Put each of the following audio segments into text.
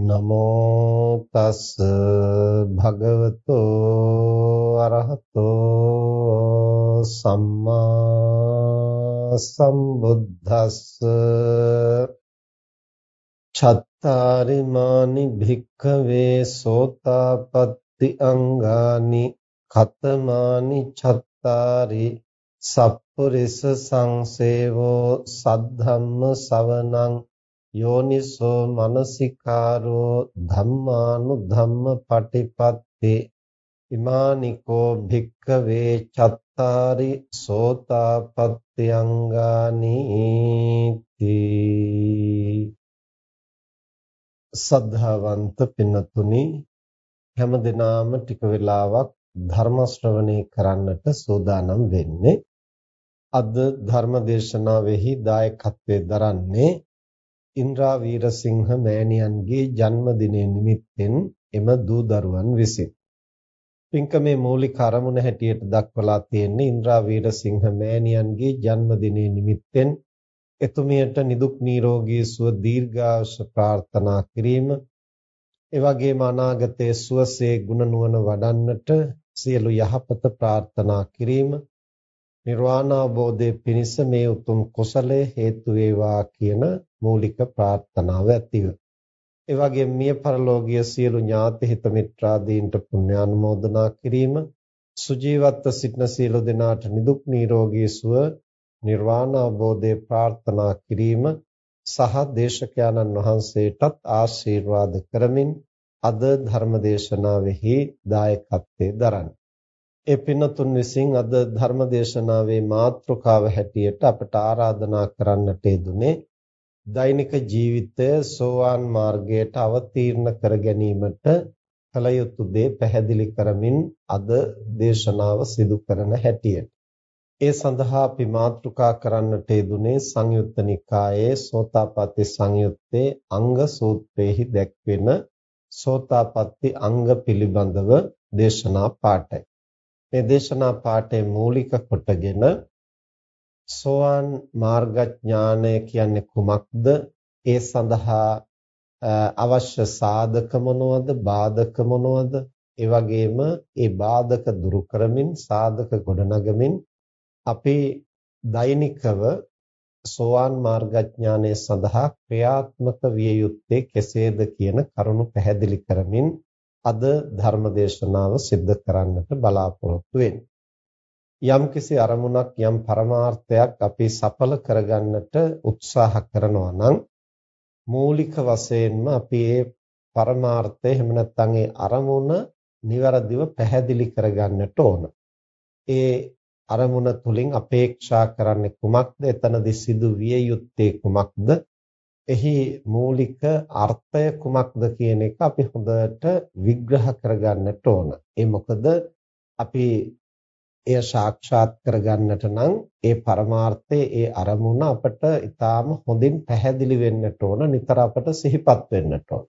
නමෝ තස් භගවතෝ අරහතෝ සම්මා සම්බුද්දස්ස චත්තාරිමානි භික්ඛවේ සෝතාපට්ටි අංගානි කතමානි චත්තාරි සප්පුරිස සංසේවෝ සද්ධම්ම සවනං යෝනිසෝ මනසිකාරෝ ධම්මානුධම්ම පටිපත්තේ ඉමානිකෝ භික්කවේ චත්තාරි සෝතාපට්ඨයංගානි සද්ධාවන්ත පින්නතුනි හැම දිනාම ටික වෙලාවක් ධර්ම ශ්‍රවණය කරන්නට සූදානම් වෙන්නේ. අද ධර්ම දේශනාවෙහි දායකත්වයේ දරන්නේ ඉන්ද්‍රා වීරසිංහ මෑණියන්ගේ ජන්මදිනය නිමිත්තෙන් එම දූ දරුවන් විසින්. පින්කමේ මූලික අරමුණ හැටියට දක්වලා තියෙන්නේ ඉන්ද්‍රා වීරසිංහ මෑණියන්ගේ ජන්මදිනය නිමිත්තෙන් එතුමියට නිදුක් නිරෝගී සුව දීර්ඝායුෂ ප්‍රාර්ථනා කිරීම එවැගේම අනාගතයේ සුවසේ ගුණ නුවණ වඩන්නට සියලු යහපත ප්‍රාර්ථනා කිරීම නිර්වාණ අවබෝධයේ පිණිස මේ උතුම් කුසලය හේතු වේවා කියන මූලික ප්‍රාර්ථනාව ඇතිව. ඒ වගේම මිය පරලෝකීය සියලු ඥාති හිත මිත්‍රාදීන්ට පුණ්‍ය අනුමෝදනා කිරීම සුජීවත්ව සිටින සියලු දෙනාට නිදුක් නිරෝගී සුව නිර්වාණ අවබෝධය ප්‍රාර්ථනා කිරීම සහ දේශකයන්න් වහන්සේටත් ආශිර්වාද කරමින් අද ධර්ම දේශනාවෙහි දායකත්වයේ දරන්නේ ඒ පින්නතුන් විසින් අද ධර්ම දේශනාවේ මාතෘකාව හැටියට අපට ආරාධනා කරන්නට යෙදුනේ දෛනික ජීවිතය සෝවාන් මාර්ගයට අවතීර්ණ කර ගැනීමට කල යුතු දේ පැහැදිලි කරමින් අද දේශනාව සිදු කරන හැටියට. ඒ සඳහා අපි මාතෘකා කරන්නට යෙදුනේ සංයුත්ත නිකායේ සෝතාපට්ටි සංයුත්තේ අංග සූත්‍රයේහි දැක්වෙන සෝතාපට්ටි අංග පිළිබඳව දේශනා පාඩයි මේ දේශනා පාඩේ මූලික කොටගෙන සෝවාන් මාර්ගඥානය කියන්නේ කුමක්ද? ඒ සඳහා අවශ්‍ය සාධක මොනවද? බාධක මොනවද? ඒ වගේම ඒ බාධක දුරු කරමින් සාධක ගොඩනගමින් අපි දෛනිකව සෝවාන් මාර්ගඥානය සඳහා ක්‍රියාත්මක විය යුත්තේ කෙසේද කියන කරුණු පැහැදිලි කරමින් අද ධර්ම දේශනාව සිද්ධ කරන්නට බලාපොරොත්තු වෙන්නේ. යම්කිසි අරමුණක් යම් පරමාර්ථයක් අපි සඵල කරගන්නට උත්සාහ කරනවා නම් මූලික වශයෙන්ම අපි ඒ පරමාර්ථය එහෙම නැත්නම් ඒ අරමුණ નિවරදිව පැහැදිලි කරගන්නට ඕන. ඒ අරමුණ තුලින් අපේක්ෂා කරන්නේ කුමක්ද? එතනදී සිදු විය යුත්තේ කුමක්ද? එහි මූලික අර්ථය කුමක්ද කියන එක අපි හොඳට විග්‍රහ කරගන්නට ඕන. ඒ මොකද අපි එය සාක්ෂාත් කරගන්නට නම් ඒ පරමාර්ථයේ ඒ අරමුණ අපට ඊටාම හොඳින් පැහැදිලි වෙන්නට ඕන නිතර අපට සිහිපත් වෙන්නට ඕන.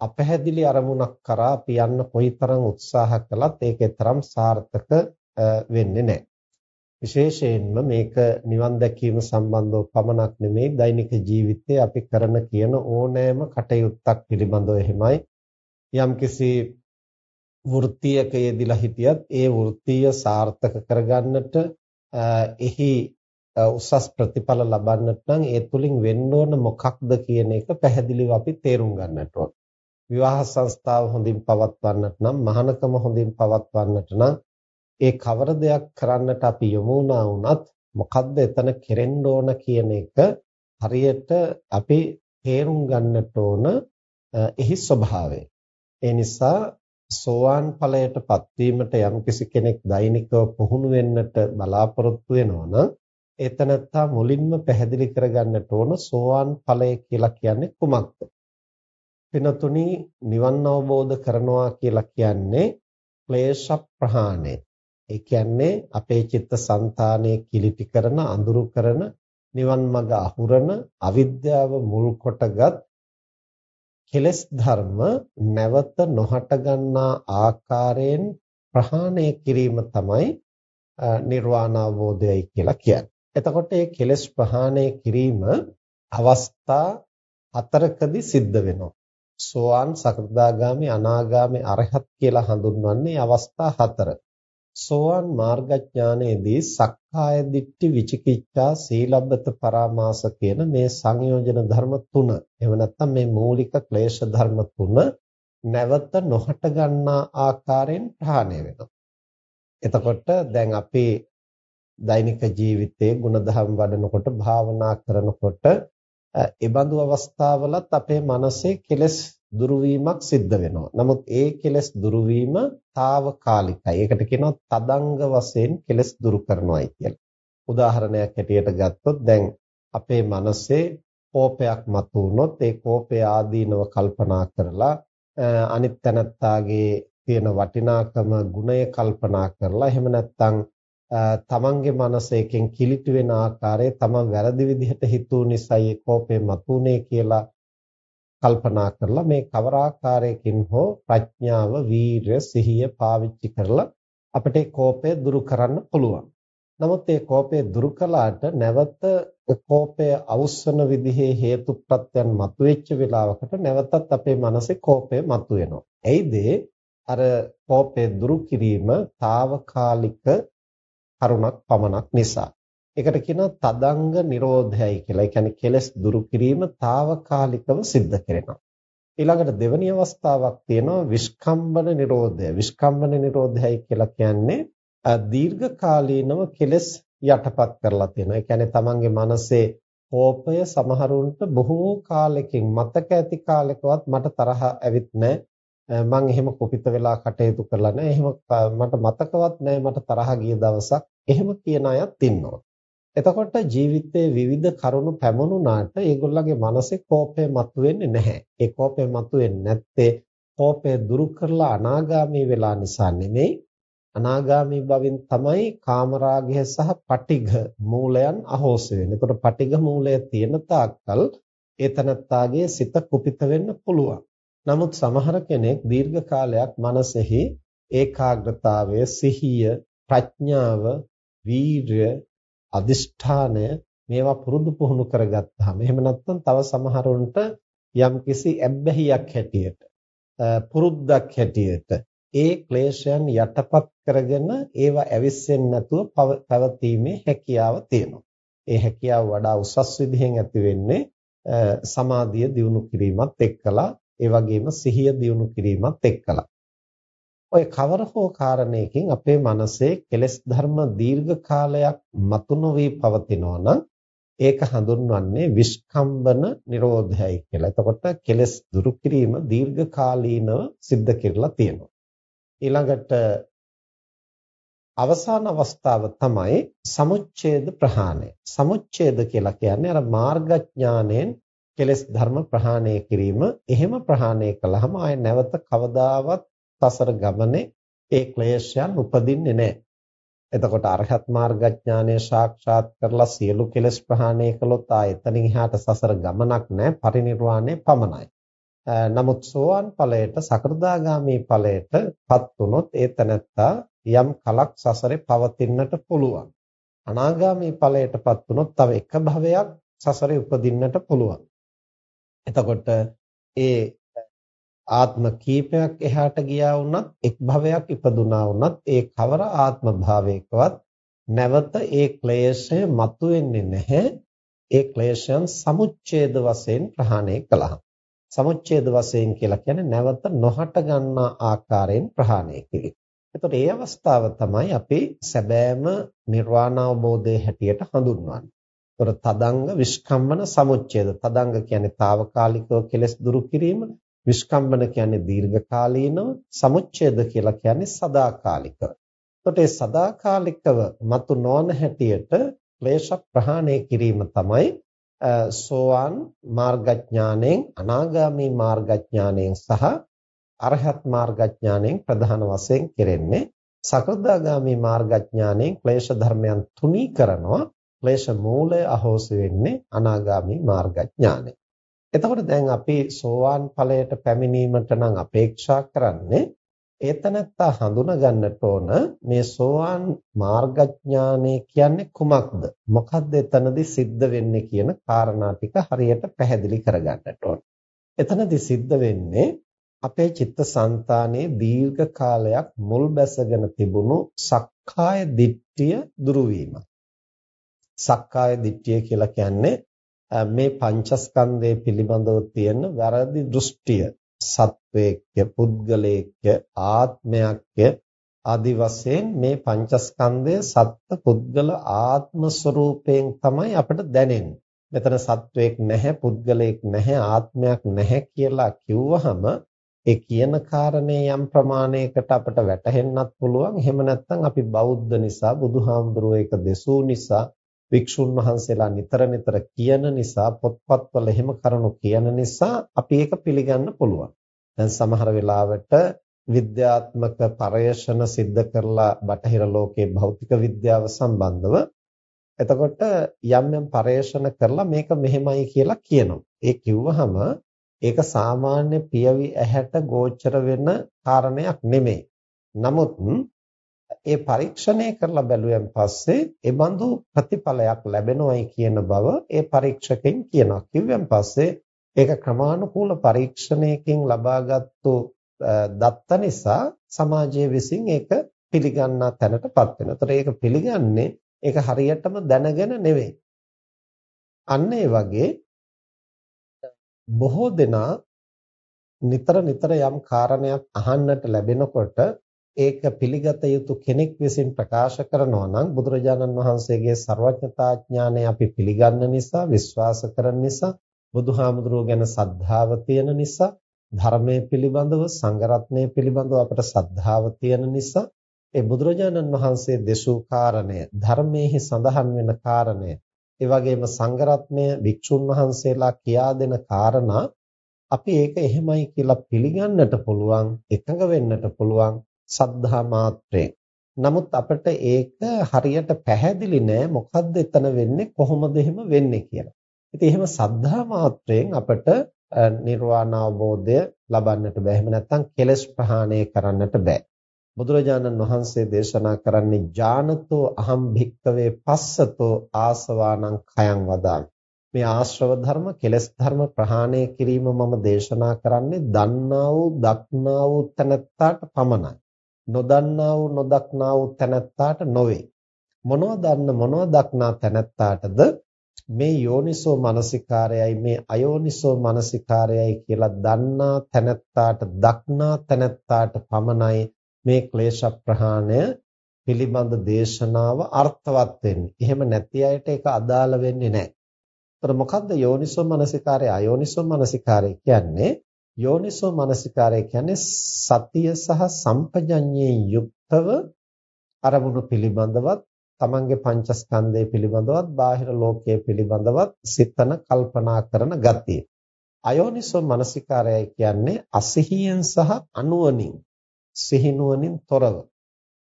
අපැහැදිලි අරමුණක් කරා අපි යන්න කොයිතරම් උත්සාහ කළත් ඒකේ තරම් සාර්ථක වෙන්නේ නැහැ. විශේෂයෙන්ම මේක නිවන් දැකීම සම්බන්ධව පමණක් නෙමෙයි දෛනික ජීවිතයේ අපි කරන කියන ඕනෑම කටයුත්තක් පිළිබඳව එහෙමයි යම්කිසි වෘත්තියක යෙදিলা හිටියත් ඒ වෘත්තිය සාර්ථක කරගන්නට එහි උසස් ප්‍රතිඵල ලබන්නට නම් ඒ තුලින් වෙන්න ඕන මොකක්ද කියන එක පැහැදිලිව අපි තේරුම් ගන්නට ඕන. විවාහ සංස්ථාව හොඳින් පවත්වන්නට නම් මහානකම හොඳින් පවත්වන්නට නම් ඒ කවර දෙයක් කරන්නට අපි යොමු වුණා මොකද්ද එතන කෙරෙන්න ඕන කියන එක හරියට අපි තේරුම් ගන්නට ඕන එහි ස්වභාවය. ඒ නිසා සෝවාන් ඵලයටපත් වීමට යම්කිසි කෙනෙක් දෛනිකව පුහුණු වෙන්නට බලාපොරොත්තු වෙනවා නම් එතනත්තා මුලින්ම පැහැදිලි කරගන්නට ඕන සෝවාන් ඵලය කියලා කියන්නේ කුමක්ද? පිනතුනි නිවන් අවබෝධ කරනවා කියලා කියන්නේ ක්ලේශ ප්‍රහාණය. ඒ කියන්නේ අපේ චිත්ත સંතානයේ කිලිටි කරන අඳුරු කරන නිවන් මඟ අහුරන අවිද්‍යාව මුල් කොටගත් කෙලස් ධර්ම නැවත නොහට ගන්නා ආකාරයෙන් ප්‍රහාණය කිරීම තමයි නිර්වාණ අවබෝධයයි කියලා කියන්නේ. එතකොට මේ කෙලස් ප්‍රහාණය කිරීම අවස්ථා හතරකදී සිද්ධ වෙනවා. සෝවාන් සකෘදාගාමි අනාගාමි අරහත් කියලා හඳුන්වන්නේ අවස්ථා හතර. සෝවාන් මාර්ගඥානයේදී සක්කාය දිට්ඨි විචිකිච්ඡා සීලබ්බත පරාමාස කියන මේ සංයෝජන ධර්ම තුන එහෙම නැත්නම් මේ මූලික ක්ලේශ ධර්ම තුන නැවත නොහට ගන්නා ආකාරයෙන් ප්‍රහාණය වෙනවා. එතකොට දැන් අපි දෛනික ජීවිතයේ ಗುಣධම් වඩනකොට භාවනා කරනකොට ඒ බඳු අවස්ථාවලත් අපේ මනසේ කෙලෙස් දුරු වීමක් සිද්ධ වෙනවා. නමුත් ඒ කෙලෙස් දුරු වීම తాවකාලිකයි. ඒකට කියනවා තදංග වශයෙන් කෙලෙස් දුරු කරනවායි කියලා. උදාහරණයක් හැටියට ගත්තොත් දැන් අපේ මනසේ කෝපයක් මතුවුනොත් ඒ කෝපය ආදීනව කල්පනා කරලා අනිත් තැනත්තාගේ තියෙන වටිනාකම ගුණය කල්පනා කරලා එහෙම නැත්නම් තමන්ගේ මනස එකෙන් කිලිටි වෙන ආකාරය තමන් වැරදි විදිහට හිතුව නිසායි කෝපය මතුනේ කියලා කල්පනා කරලා මේ කවර ආකාරයකින් හෝ ප්‍රඥාව, වීරය, සිහිය පාවිච්චි කරලා අපිට කෝපය දුරු කරන්න පුළුවන්. නමුත් මේ කෝපය දුරු කළාට නැවත කෝපය අවුස්සන විදිහේ හේතු ප්‍රත්‍යයන් මතුවෙච්ච වෙලාවකට නැවතත් අපේ මනසේ කෝපය මතුවෙනවා. එයිද අර කෝපය දුරු කිරීම తాවකාලික කරුණක් පමණක් නිසා. ඒකට කියනවා තදංග නිරෝධයයි කියලා. ඒ කියන්නේ කෙලස් දුරු කිරීම తాවකාලිකව සිද්ධ කරනවා. ඊළඟට දෙවැනි අවස්ථාවක් තියෙනවා විස්කම්බන නිරෝධය. විස්කම්බන නිරෝධයයි කියලා කියන්නේ දීර්ඝ කාලීනව කෙලස් යටපත් කරලා තියෙනවා. ඒ කියන්නේ තමන්ගේ මනසේ කෝපය සමහරුන්ට බොහෝ කාලෙකින් මතක ඇති කාලෙකවත් මට තරහ ඇවිත් නැහැ. මං එහෙම කුපිත වෙලා කටයුතු කරලා නැහැ. එහෙම මට මතකවත් නැහැ මට තරහ ගිය දවසක්. එහෙම කියන අයත් ඉන්නවා. එතකොට ජීවිතයේ විවිධ කරුණු පැමුණුනාට ඒගොල්ලන්ගේ මනසේ කෝපය මතුවෙන්නේ නැහැ. ඒ කෝපය මතුවෙන්නේ නැත්තේ කෝපය දුරු කරලා අනාගාමී වෙලා නිසා නෙමෙයි. අනාගාමී බවින් තමයි කාමරාගය සහ පටිඝ මූලයන් අහෝසි වෙන්නේ. එතකොට පටිඝ මූලය තියෙන තාක්කල් ඒතනත්තාගේ සිත කුපිත වෙන්න පුළුවන්. නමුත් සමහර කෙනෙක් දීර්ඝ කාලයක් මනසෙහි ඒකාග්‍රතාවය, සිහිය, ප්‍රඥාව, වීර්ය අදිෂ්ඨානය මේවා පුරුදු පුහුණු කරගත්තාම එහෙම නැත්නම් තව සමහරුන්ට යම්කිසි ඇබ්බැහියක් හැටියට පුරුද්දක් හැටියට ඒ ක්ලේශයන් යටපත් කරගෙන ඒවා ඇවිස්සෙන්නේ නැතුව පැවතීමේ හැකියාව තියෙනවා. ඒ හැකියාව වඩා උසස් විදිහෙන් ඇති වෙන්නේ සමාධිය දියුණු කිරීමත් එක්කලා ඒ වගේම සිහිය දියුණු කිරීමත් එක්කලා. ඔය කවර හෝ කාරණයකින් අපේ මනසේ කෙලෙස් ධර්ම දීර්ඝ කාලයක් මතු නොවි පවතිනවා නම් ඒක හඳුන්වන්නේ විස්කම්බන නිරෝධයයි කියලා. එතකොට කෙලෙස් දුරු කිරීම දීර්ඝ කාලීනව සිද්ධ කරලා තියෙනවා. ඊළඟට අවසාන අවස්ථාව තමයි සමුච්ඡේද ප්‍රහාණය. සමුච්ඡේද කියලා කියන්නේ අර මාර්ගඥාණයෙන් කෙලෙස් ධර්ම ප්‍රහාණය කිරීම. එහෙම ප්‍රහාණය කළාම ආය නැවත කවදාවත් සසර ගමනේ ඒ ක්ලේශයන් උපදින්නේ නැහැ. එතකොට අරහත් මාර්ගඥානය සාක්ෂාත් කරලා සියලු කෙලෙස් ප්‍රහාණය කළොත් ආ එතනින් එහාට සසර ගමනක් නැහැ පරිණිරවාණය පමණයි. නමුත් සෝවාන් ඵලයට සකෘදාගාමි ඵලයටපත් වුනොත් ඒ තැනැත්තා යම් කලක් සසරේ පවතින්නට පුළුවන්. අනාගාමි ඵලයටපත් වුනොත් තව එක භවයක් සසරේ උපදින්නට පුළුවන්. එතකොට ඒ ආත්ම කීපයක් එහාට ගියා වුණත් එක් භවයක් ඉපදුනා වුණත් ඒ කවර ආත්ම භාවයකවත් නැවත ඒ ක්ලේශය මතුවෙන්නේ නැහැ ඒ ක්ලේශයන් සමුච්ඡේද වශයෙන් ප්‍රහාණය කළා. සමුච්ඡේද වශයෙන් කියලා කියන්නේ නැවත නොහට ගන්නා ආකාරයෙන් ප්‍රහාණය කිරීම. එතකොට ඒ අවස්ථාව තමයි අපි සැබෑම නිර්වාණ අවබෝධයේ හැටියට හඳුන්වන්නේ. එතකොට තදංග විස්කම්බන සමුච්ඡේද. තදංග කියන්නේ తాවකාලිකව කෙලස් දුරු කිරීම, විස්කම්බන කියන්නේ දීර්ඝකාලීනව, සමුච්ඡේද කියලා කියන්නේ සදාකාලිකව. එතකොට මේ සදාකාලිකව මතු නොවන හැටියට ක්ලේශ ප්‍රහාණය කිරීම තමයි සෝවාන් මාර්ගඥාණයෙන් අනාගාමී මාර්ගඥාණයෙන් සහ අරහත් මාර්ගඥාණයෙන් ප්‍රධාන වශයෙන් කෙරෙන්නේ සකෘදාගාමී මාර්ගඥාණයෙන් ක්ලේශ ධර්මයන් තුනී කරනවා ක්ලේශ මූලය අහෝසි වෙන්නේ අනාගාමී මාර්ගඥාණය. එතකොට දැන් අපි සෝවාන් ඵලයට පැමිණීමට නම් අපේක්ෂා කරන්නේ ඒතනත්තා හඳුනා ගන්නට ඕන මේ සෝවාන් මාර්ගඥානය කියන්නේ කුමක්ද මොකක්ද එතනදී සිද්ධ වෙන්නේ කියන කාරණා ටික හරියට පැහැදිලි කරගන්නට ඕන. එතනදී සිද්ධ වෙන්නේ අපේ චිත්තසංතානයේ දීර්ඝ කාලයක් මුල් බැසගෙන තිබුණු සක්කාය දිට්ඨිය දුරු වීම. සක්කාය දිට්ඨිය කියලා කියන්නේ මේ පංචස්කන්ධය පිළිබඳව තියෙන වැරදි දෘෂ්ටිය සත්වයක්ය පුද්ගලයෙක්ය ආත්මයක්ය ආදි වශයෙන් මේ පංචස්කන්ධය සත්ත්ව පුද්ගල ආත්ම ස්වરૂපයෙන් තමයි අපිට දැනෙන්නේ. මෙතන සත්වයක් නැහැ, පුද්ගලයෙක් නැහැ, ආත්මයක් නැහැ කියලා කිව්වහම ඒ කියන කාරණේ යම් ප්‍රමාණයකට අපිට වැටහෙන්නත් පුළුවන්. එහෙම නැත්නම් අපි බෞද්ධ නිසා, බුදුහාමුදුරුවෝ ඒක දෙසූ නිසා, වික්ෂුන් වහන්සේලා නිතර නිතර කියන නිසා, පොත්පත්වල එහෙම කරුණු කියන නිසා අපි ඒක පිළිගන්න පුළුවන්. දැන් සමහර වෙලාවට විද්‍යාත්මක පරයෂණ සිද්ධ කරලා බටහිර ලෝකයේ භෞතික විද්‍යාව සම්බන්ධව එතකොට යම් යම් පරයෂණ කරලා මේක මෙහෙමයි කියලා කියනවා. ඒ කිව්වහම ඒක සාමාන්‍ය පියවි ඇහැට ගෝචර වෙන කාරණයක් නෙමෙයි. නමුත් ඒ පරීක්ෂණය කරලා බැලුවෙන් පස්සේ ඒ බඳු ප්‍රතිඵලයක් ලැබෙනවයි කියන බව ඒ පරීක්ෂකෙන් කියනවා. කිව්වෙන් පස්සේ ඒක ක්‍රමානුකූල පරීක්ෂණයකින් ලබාගත්තු දත්ත නිසා සමාජයේ විසින් ඒක පිළිගන්නා තැනටපත් වෙනවා. ඒතර ඒක පිළිගන්නේ ඒක හරියටම දැනගෙන නෙවෙයි. අන්න ඒ වගේ බොහෝ දෙනා නිතර නිතර යම් කාරණයක් අහන්නට ලැබෙනකොට ඒක පිළිගත යුතු කෙනෙක් විසින් ප්‍රකාශ කරනවා නම් බුදුරජාණන් වහන්සේගේ ਸਰවඥතා ඥානය අපි පිළිගන්න නිසා විශ්වාස කරන නිසා බුදුහාමුදුරුවෝ ගැන සද්ධාව තියෙන නිසා ධර්මයේ පිළිබඳව සංඝරත්නයේ පිළිබඳව අපට සද්ධාව තියෙන නිසා ඒ බුදුරජාණන් වහන්සේ දෙසූ කාරණය ධර්මයේ සඳහන් වෙන කාරණය ඒ වගේම සංඝරත්නය වික්ෂුන් වහන්සේලා කියා දෙන කාරණා අපි ඒක එහෙමයි කියලා පිළිගන්නට පුළුවන් එකඟ වෙන්නට පුළුවන් සද්ධා මාත්‍රයෙන් නමුත් අපිට ඒක හරියට පැහැදිලි නෑ මොකද්ද එතන වෙන්නේ කොහොමද එහෙම වෙන්නේ කියලා ඉතින් එහෙම සද්ධා මාත්‍රයෙන් අපට නිර්වාණ අවබෝධය ලබන්නට බෑ. එහෙම නැත්නම් කෙලස් ප්‍රහාණය කරන්නට බෑ. බුදුරජාණන් වහන්සේ දේශනා කරන්නේ ඥානතෝ අහම් භික්කවේ පස්සතෝ ආසවානං khයං වදාමි. මේ ආශ්‍රව ධර්ම කෙලස් ධර්ම ප්‍රහාණය කිරීම මම දේශනා කරන්නේ දන්නා වූ දක්නා වූ තැනැත්තාට පමණයි. නොදන්නා වූ නොදක්නා වූ තැනැත්තාට නොවේ. මොනවද දන්න මොනවද දක්නා තැනැත්තාටද මේ යෝනිසෝ මනසිකාරයයි මේ අයෝනිසෝ මනසිකාරයයි කියලා දන්නා තැනැත්තාට දක්නා තැනැත්තාට පමණයි මේ ක්ලේශ ප්‍රහාණය පිළිබඳ දේශනාව අර්ථවත් වෙන්නේ. එහෙම නැති අයට ඒක අදාළ වෙන්නේ නැහැ. ඒතර මොකද්ද යෝනිසෝ මනසිකාරය අයෝනිසෝ මනසිකාරය කියන්නේ? යෝනිසෝ මනසිකාරය කියන්නේ සතිය සහ සම්පජඤ්ඤයෙන් යුක්තව අරමුණු පිළිබඳවත් තමන්ගේ පංචස්කන්ධය පිළිබඳවත් බාහිර ලෝකයේ පිළිබඳවත් සිතන කල්පනා කරන ගතිය. අයෝනිසෝ මනසිකාරයයි කියන්නේ අසිහියෙන් සහ අනුවණින් සිහිනුවණින් තොරව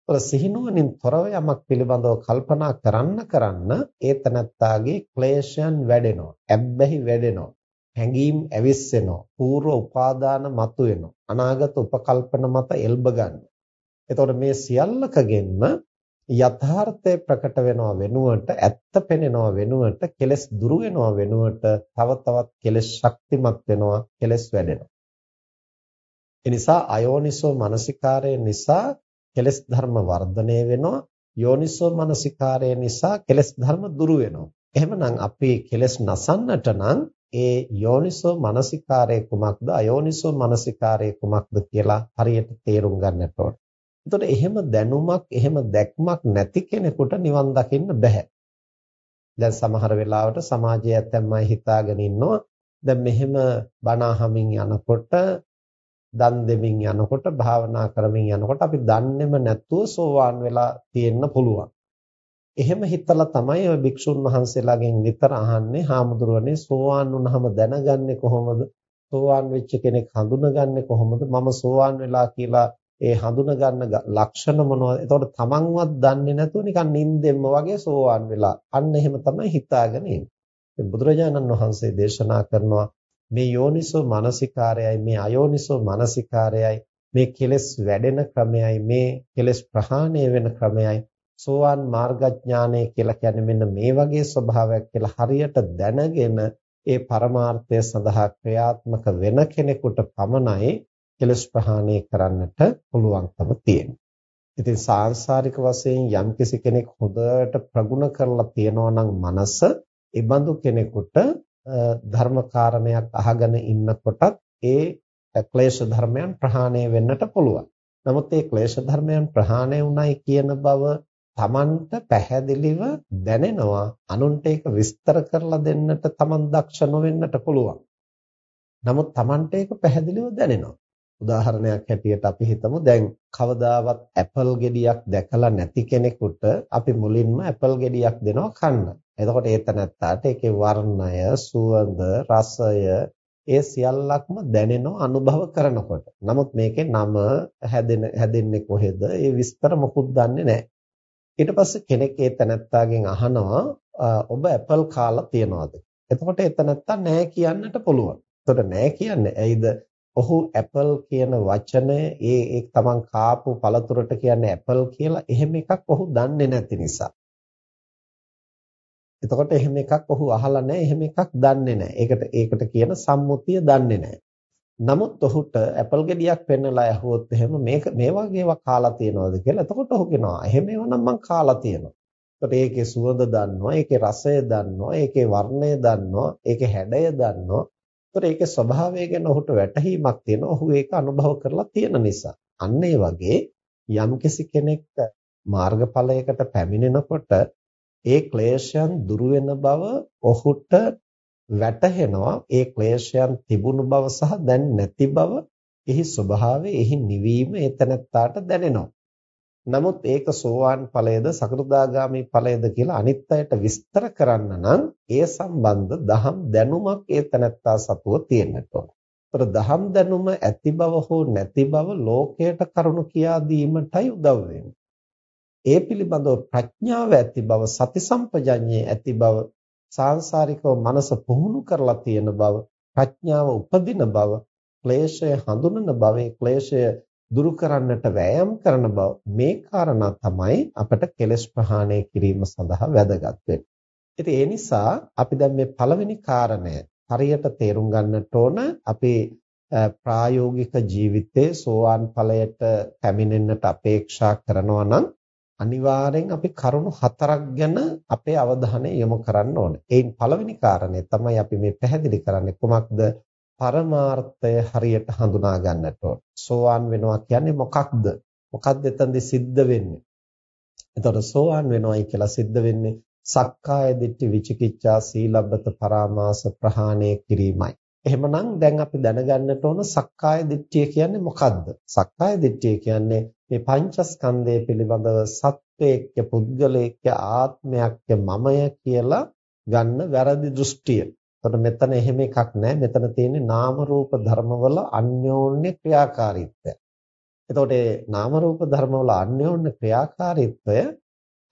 ඒතර සිහිනුවණින් තොරව යමක් පිළිබඳව කල්පනා කරන්න කරන්න ඒ තනත්තාගේ ක්ලේශයන් වැඩෙනවා. ඇබ්බැහි වැඩෙනවා. හැඟීම් ඇවිස්සෙනවා. పూర్ව උපාදාන මතුවෙනවා. අනාගත උපකල්පන මත එල්බ ගන්නවා. එතකොට මේ සියල්ලකගෙන්ම යථාර්ථය ප්‍රකට වෙනවා වෙනුවට ඇත්ත පෙනෙනවා වෙනුවට කෙලස් දුරු වෙනවා වෙනුවට තව තවත් කෙලස් ශක්තිමත් වෙනවා කෙලස් වැඩෙනවා ඒ නිසා අයෝනිසෝ මනසිකාරය නිසා කෙලස් ධර්ම වර්ධනය වෙනවා යෝනිසෝ මනසිකාරය නිසා කෙලස් ධර්ම දුරු වෙනවා එහෙමනම් අපි කෙලස් නසන්නට නම් ඒ යෝනිසෝ මනසිකාරය කුමක්ද අයෝනිසෝ මනසිකාරය කුමක්ද කියලා හරියට තේරුම් ගන්නට ඕනේ එතකොට එහෙම දැනුමක් එහෙම දැක්මක් නැති කෙනෙකුට නිවන් දකින්න බෑ. දැන් සමහර වෙලාවට සමාජයේ ඇත්තන්මයි හිතාගෙන ඉන්නවා දැන් මෙහෙම බණ අහමින් යනකොට දන් දෙමින් යනකොට භාවනා කරමින් යනකොට අපි දන්නේම නැතුව සෝවාන් වෙලා තියෙන්න පුළුවන්. එහෙම හිතලා තමයි ඔය භික්ෂුන් වහන්සේලාගෙන් විතර අහන්නේ හාමුදුරුවනේ සෝවාන් වුණාම දැනගන්නේ කොහොමද? සෝවාන් වෙච්ච කෙනෙක් හඳුනගන්නේ කොහොමද? මම සෝවාන් වෙලා කියලා ඒ හඳුන ගන්න ලක්ෂණ මොනවද? එතකොට තමන්වත් දන්නේ නැතුව නිකන් නිින්දෙම්ම වගේ සෝවාන් වෙලා. අන්න එහෙම තමයි හිතාගෙන ඉන්නේ. බුදුරජාණන් වහන්සේ දේශනා කරනවා මේ යෝනිසෝ මානසිකාරයයි මේ අයෝනිසෝ මානසිකාරයයි මේ කෙලෙස් වැඩෙන ක්‍රමයයි මේ කෙලෙස් ප්‍රහාණය වෙන ක්‍රමයයි සෝවාන් මාර්ගඥානය කියලා කියන්නේ මෙන්න මේ වගේ ස්වභාවයක් කියලා හරියට දැනගෙන ඒ පරමාර්ථය සඳහා ක්‍රියාත්මක වෙන කෙනෙකුට පමණයි කෙලස් ප්‍රහාණය කරන්නට පුළුවන්කම තියෙනවා. ඉතින් සාංශාරික වශයෙන් යම්කිසි කෙනෙක් හොඳට ප්‍රගුණ කරලා තියනවා නම් මනස ඒ බඳු කෙනෙකුට ධර්ම කාරණයක් අහගෙන ඉන්නකොටත් ඒ ක්ලේශ ධර්මයන් ප්‍රහාණය වෙන්නට පුළුවන්. නමුත් මේ ක්ලේශ ධර්මයන් ප්‍රහාණය වුණයි කියන බව Tamanට පැහැදිලිව දැනෙනවා අනුන්ට ඒක විස්තර කරලා දෙන්නට Taman දක්ෂ නොවෙන්නට පුළුවන්. නමුත් Tamanට ඒක පැහැදිලිව දැනෙනවා. උදාහරණයක් හැටියට අපි හිතමු දැන් කවදාවත් ඇපල් ගෙඩියක් දැකලා නැති කෙනෙකුට අපි මුලින්ම ඇපල් ගෙඩියක් දෙනවා කන්න. එතකොට ඒ තැනත්තාට ඒකේ වර්ණය, සුවඳ, රසය ඒ සියල්ලක්ම දැනෙනව අනුභව කරනකොට. නමුත් මේකේ නම හැදෙන හැදෙන්නේ කොහෙද? ඒ විස්තර මොකුත් දන්නේ නැහැ. ඊට පස්සේ කෙනෙක් ඒ තැනත්තාගෙන් අහනවා ඔබ ඇපල් කාලා තියනවද? එතකොට ඒ තැනත්තා නෑ කියන්නට පුළුවන්. එතකොට නෑ කියන්නේ ඇයිද? ඔහු ඇපල් කියන වචනය ඒ ඒ තමන් කාපු පළතුරට කියන්නේ ඇපල් කියලා එහෙම එකක් ඔහු දන්නේ නැති නිසා. එතකොට එහෙම එකක් ඔහු අහලා නැහැ එහෙම එකක් දන්නේ නැහැ. ඒකට ඒකට කියන සම්මුතිය දන්නේ නැහැ. නමුත් ඔහුට ඇපල් ගෙඩියක් පෙන්නලා ඇහුවොත් එහෙම මේක මේ වගේ ඒවා කාලා තියනවද කියලා. එතකොට ඔහු කියනවා එහෙම ඒවා නම් මං කාලා තියෙනවා. එතකොට ඒකේ සුවඳ දන්නවා, ඒකේ රසය දන්නවා, ඒකේ වර්ණය දන්නවා, ඒකේ හැඩය දන්නවා. ඒතර ඒකේ ස්වභාවය ගැන ඔහුට වැටහීමක් තියෙනවා. ඔහු ඒක අනුභව කරලා තියෙන නිසා. අන්න ඒ වගේ යම්කිසි කෙනෙක් මාර්ගඵලයකට පැමිණෙනකොට ඒ ක්ලේශයන් දුරු වෙන බව ඔහුට වැටහෙනවා. ඒ ක්ලේශයන් තිබුණු බව සහ දැන් නැති බව එහි ස්වභාවය, එහි නිවීම ඒ තැනත්තාට දැනෙනවා. නමුත් ඒක සෝවාන් ඵලයේද සකෘදාගාමි ඵලයේද කියලා අනිත් අයට විස්තර කරන්න නම් ඒ සම්බන්ධ දහම් දැනුමක් ඒ තැනැත්තා සතුව තියෙන්නට ඕන. ඒතර දහම් දැනුම ඇති බව හෝ නැති බව ලෝකයට කරුණු කියා දීමටයි උදව් ඒ පිළිබඳව ප්‍රඥාව ඇති බව සති සම්පජඤ්ඤේ ඇති බව සාංශාරිකව මනස පුහුණු කරලා තියෙන බව ප්‍රඥාව උපදින බව ක්ලේශය හඳුනන බව ඒ ක්ලේශය දුරු කරන්නට වෑයම් කරන බව මේ කාරණා තමයි අපට කෙලෙස් ප්‍රහාණය කිරීම සඳහා වැදගත් වෙන්නේ. ඉතින් ඒ නිසා අපි දැන් මේ පළවෙනි කාරණය හරියට තේරුම් ගන්නට ඕන අපේ ප්‍රායෝගික ජීවිතයේ සෝවාන් ඵලයට පැමිණෙන්නට අපේක්ෂා කරනවා නම් අනිවාර්යෙන් අපි කරුණු හතරක් ගැන අපේ අවධානය යොමු කරන්න ඕනේ. ඒයින් පළවෙනි කාරණය තමයි අපි මේ පැහැදිලි කරන්නේ කොමක්ද? පරමාර්ථය හරියට හඳුනා ගන්නට ඕන. සෝවාන් වෙනවා කියන්නේ මොකක්ද? මොකක්ද එතනදී සිද්ධ වෙන්නේ? එතකොට සෝවාන් වෙනවයි කියලා සිද්ධ වෙන්නේ සක්කාය දිට්ඨි විචිකිච්ඡා සීලබ්බත පරාමාස ප්‍රහාණය කිරීමයි. එහෙමනම් දැන් අපි දැනගන්නට ඕන සක්කාය දිට්ඨිය කියන්නේ මොකක්ද? සක්කාය දිට්ඨිය කියන්නේ මේ පංචස්කන්ධය පිළිබඳව සත්වයේක්ය පුද්ගලයේක්ය ආත්මයක්ය මමය කියලා ගන්න වැරදි දෘෂ්ටිය. එතකොට මෙතන එහෙම එකක් නැහැ. මෙතන තියෙන්නේ නාම රූප ධර්මවල අන්‍යෝන්‍ය ක්‍රියාකාරීත්වය. එතකොට නාම රූප ධර්මවල අන්‍යෝන්‍ය ක්‍රියාකාරීත්වය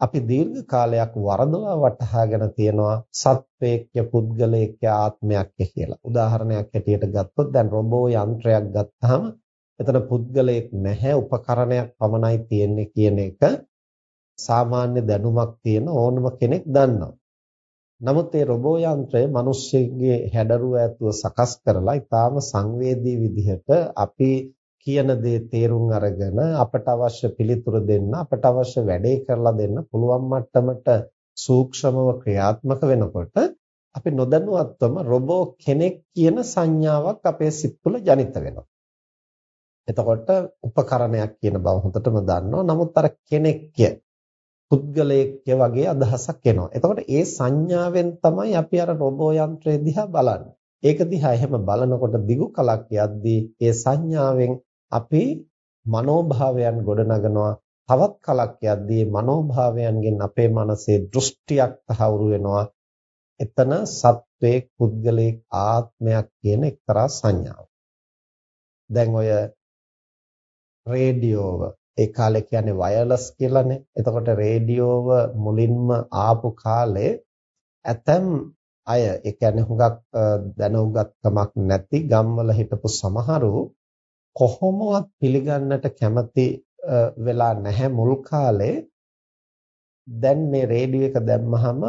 අපි දීර්ඝ කාලයක් වරදවා වටහාගෙන තියෙනවා සත්වේක්‍ය පුද්ගලේක්‍ය ආත්මයක් කියලා. උදාහරණයක් ඇටියට ගත්තොත් දැන් රොබෝ යන්ත්‍රයක් ගත්තාම එතන පුද්ගලයෙක් නැහැ උපකරණයක් පමණයි තියෙන්නේ කියන එක සාමාන්‍ය දැනුමක් තියෙන ඕනම කෙනෙක් දන්නවා. නමුත් මේ රොබෝ යන්ත්‍රය මිනිස්සුගේ හැඩරුව ඇතුව සකස් කරලා ඊටාම සංවේදී විදිහට අපි කියන දේ තේරුම් අරගෙන අපට අවශ්‍ය පිළිතුරු දෙන්න අපට අවශ්‍ය වැඩේ කරලා දෙන්න පුළුවන් මට්ටමට සූක්ෂමව ක්‍රියාත්මක වෙනකොට අපි නොදැනුවත්වම රොබෝ කෙනෙක් කියන සංඥාවක් අපේ සිත් තුළ ජනිත වෙනවා. එතකොට උපකරණයක් කියන බව හොඳටම දන්නවා. නමුත් අර කෙනෙක්ය පුද්ගලයෙක්ය වගේ අදහසක් එනවා. එතකොට ඒ සංඥාවෙන් තමයි අපි අර රොබෝ යන්ත්‍රය දිහා බලන්නේ. ඒක දිහා එහෙම බලනකොට දිගු කලක් යද්දී ඒ සංඥාවෙන් අපි මනෝභාවයන් ගොඩනගනවා. තවත් කලක් යද්දී මනෝභාවයන්ගෙන් අපේ මනසේ දෘෂ්ටියක් තහවුරු වෙනවා. එතන සත්වයේ පුද්ගලික ආත්මයක් කියන එක්තරා සංඥාවක්. දැන් ඔය රේඩියෝව ඒ කාලේ කියන්නේ වයර්ලස් කියලානේ. එතකොට රේඩියෝව මුලින්ම ආපු කාලේ ඇතම් අය ඒ කියන්නේ හුඟක් දැනුගත්කමක් නැති ගම්වල හිටපු සමහරු කොහොමවත් පිළිගන්නට කැමති වෙලා නැහැ මුල් කාලේ දැන් මේ රේඩියෝ එක දැම්මහම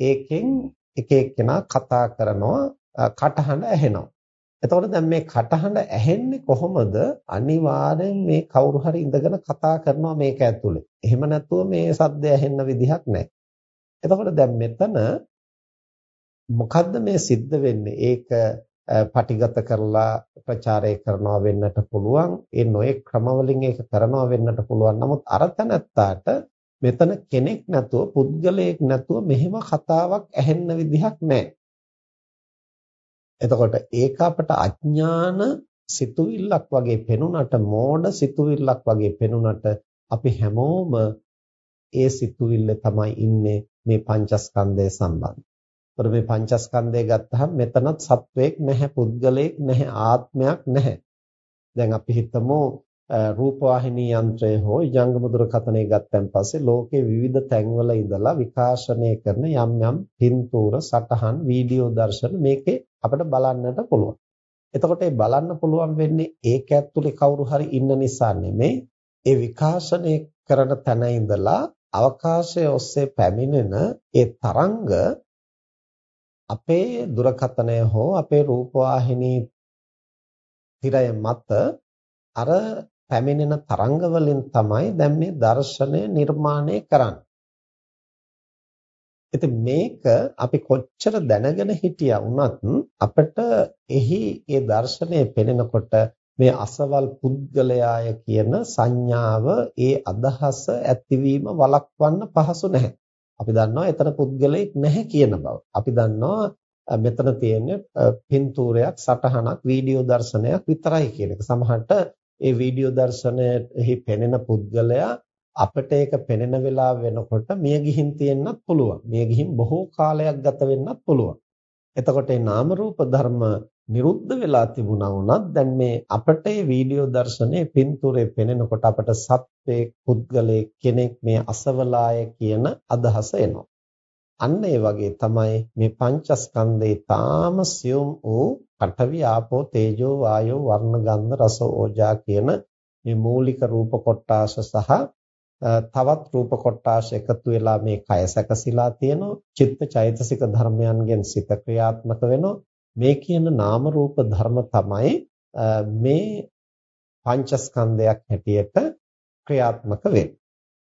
ඒකෙන් එක එක්කෙනා කතා කරනවා කටහඬ ඇහෙනවා. එතකොට දැන් මේ කටහඬ ඇහෙන්නේ කොහොමද? අනිවාර්යෙන් මේ කවුරු හරි ඉඳගෙන කතා කරනවා මේක ඇතුලේ. එහෙම නැතුව මේ සද්ද ඇහෙන්න විදිහක් නැහැ. එතකොට දැන් මෙතන මොකද්ද මේ සිද්ධ වෙන්නේ? ඒක පටිගත කරලා ප්‍රචාරය කරනවා වෙන්නට පුළුවන්. ඒ නොයෙක් ක්‍රමවලින් ඒක කරනවා වෙන්නට පුළුවන්. නමුත් අර තැනත්තාට මෙතන කෙනෙක් නැතුව පුද්ගලයෙක් නැතුව මෙහෙම කතාවක් ඇහෙන්න විදිහක් නැහැ. එතකොට ඒක අපට අඥාන සිතුවිල්ලක් වගේ පෙනුනට මෝඩ සිතුවිල්ලක් වගේ පෙනුනට අපි හැමෝම ඒ සිතුවිල්ල තමයි ඉන්නේ මේ පංචස්කන්ධය සම්බන්ධ ඒතර මේ පංචස්කන්ධය ගත්තහම මෙතනත් සත්වයක් නැහැ, පුද්ගලයෙක් නැහැ, ආත්මයක් නැහැ. දැන් අපි හිතමු රූපවාහිනී යන්ත්‍රය හෝ ජංගම දුරකථනය ගත්තන් පස්සේ ලෝකේ විවිධ තැන්වල ඉඳලා විකාශනය කරන යම් යම් පින්තූර, සටහන්, වීඩියෝ දර්ශන මේකේ අපිට බලන්නට පුළුවන්. එතකොට ඒ බලන්න පුළුවන් වෙන්නේ ඒක ඇතුලේ කවුරු හරි ඉන්න නිසා නෙමෙයි. ඒ විකාශනය කරන තැන ඉඳලා අවකාශය ඔස්සේ පැමිණෙන ඒ තරංග අපේ දුරකථනය හෝ අපේ රූපවාහිනී තිරය මත අර පැමිණෙන තරංග වලින් තමයි දැන් මේ දර්ශනය නිර්මාණය කරන්නේ. ඉතින් මේක අපි කොච්චර දැනගෙන හිටියා වුණත් අපිට එහි ඒ දර්ශනය පෙනෙනකොට මේ අසවල් පුද්ගලයාය කියන සංඥාව ඒ අදහස ඇතිවීම වළක්වන්න පහසු නැහැ. අපි දන්නවා එතන පුද්ගලයෙක් නැහැ කියන බව. අපි දන්නවා මෙතන තියෙන්නේ පින්තූරයක්, සටහනක්, වීඩියෝ දර්ශනයක් විතරයි කියන එක. සමහරට ඒ වීඩියෝ දර්ශනයෙහි පෙනෙන පුද්ගලයා අපිට ඒක පෙනෙන වෙලාව වෙනකොට මිය ගිහින් තියෙන්නත් පුළුවන්. මිය ගිහින් බොහෝ කාලයක් ගත වෙන්නත් පුළුවන්. එතකොට මේ නාම රූප ධර්ම නිරුද්ධ වෙලා තිබුණා වුණත් දැන් මේ අපට මේ වීඩියෝ දර්ශනයේ පින්තූරේ පෙනෙනකොට අපට සත්වේ පුද්ගලයේ කෙනෙක් මේ අසවලාය කියන අදහස එනවා. අන්න ඒ වගේ තමයි මේ පංචස්කන්ධේ තාම සියුම් වූ පඨවි ආපෝ තේජෝ වායෝ වර්ණ ගන්ධ රස ඕජා කියන මේ මූලික රූප කොටාස සහ තවත් රූප කොටාස එකතු වෙලා මේ කය සැකසීලා තියෙනවා චිත්ත චෛතසික ධර්මයන්ගෙන් සිත ක්‍රියාත්මක වෙනවා මේ කියන නාම රූප ධර්ම තමයි මේ පංචස්කන්ධයක් හැටියට ක්‍රියාත්මක වෙන්නේ.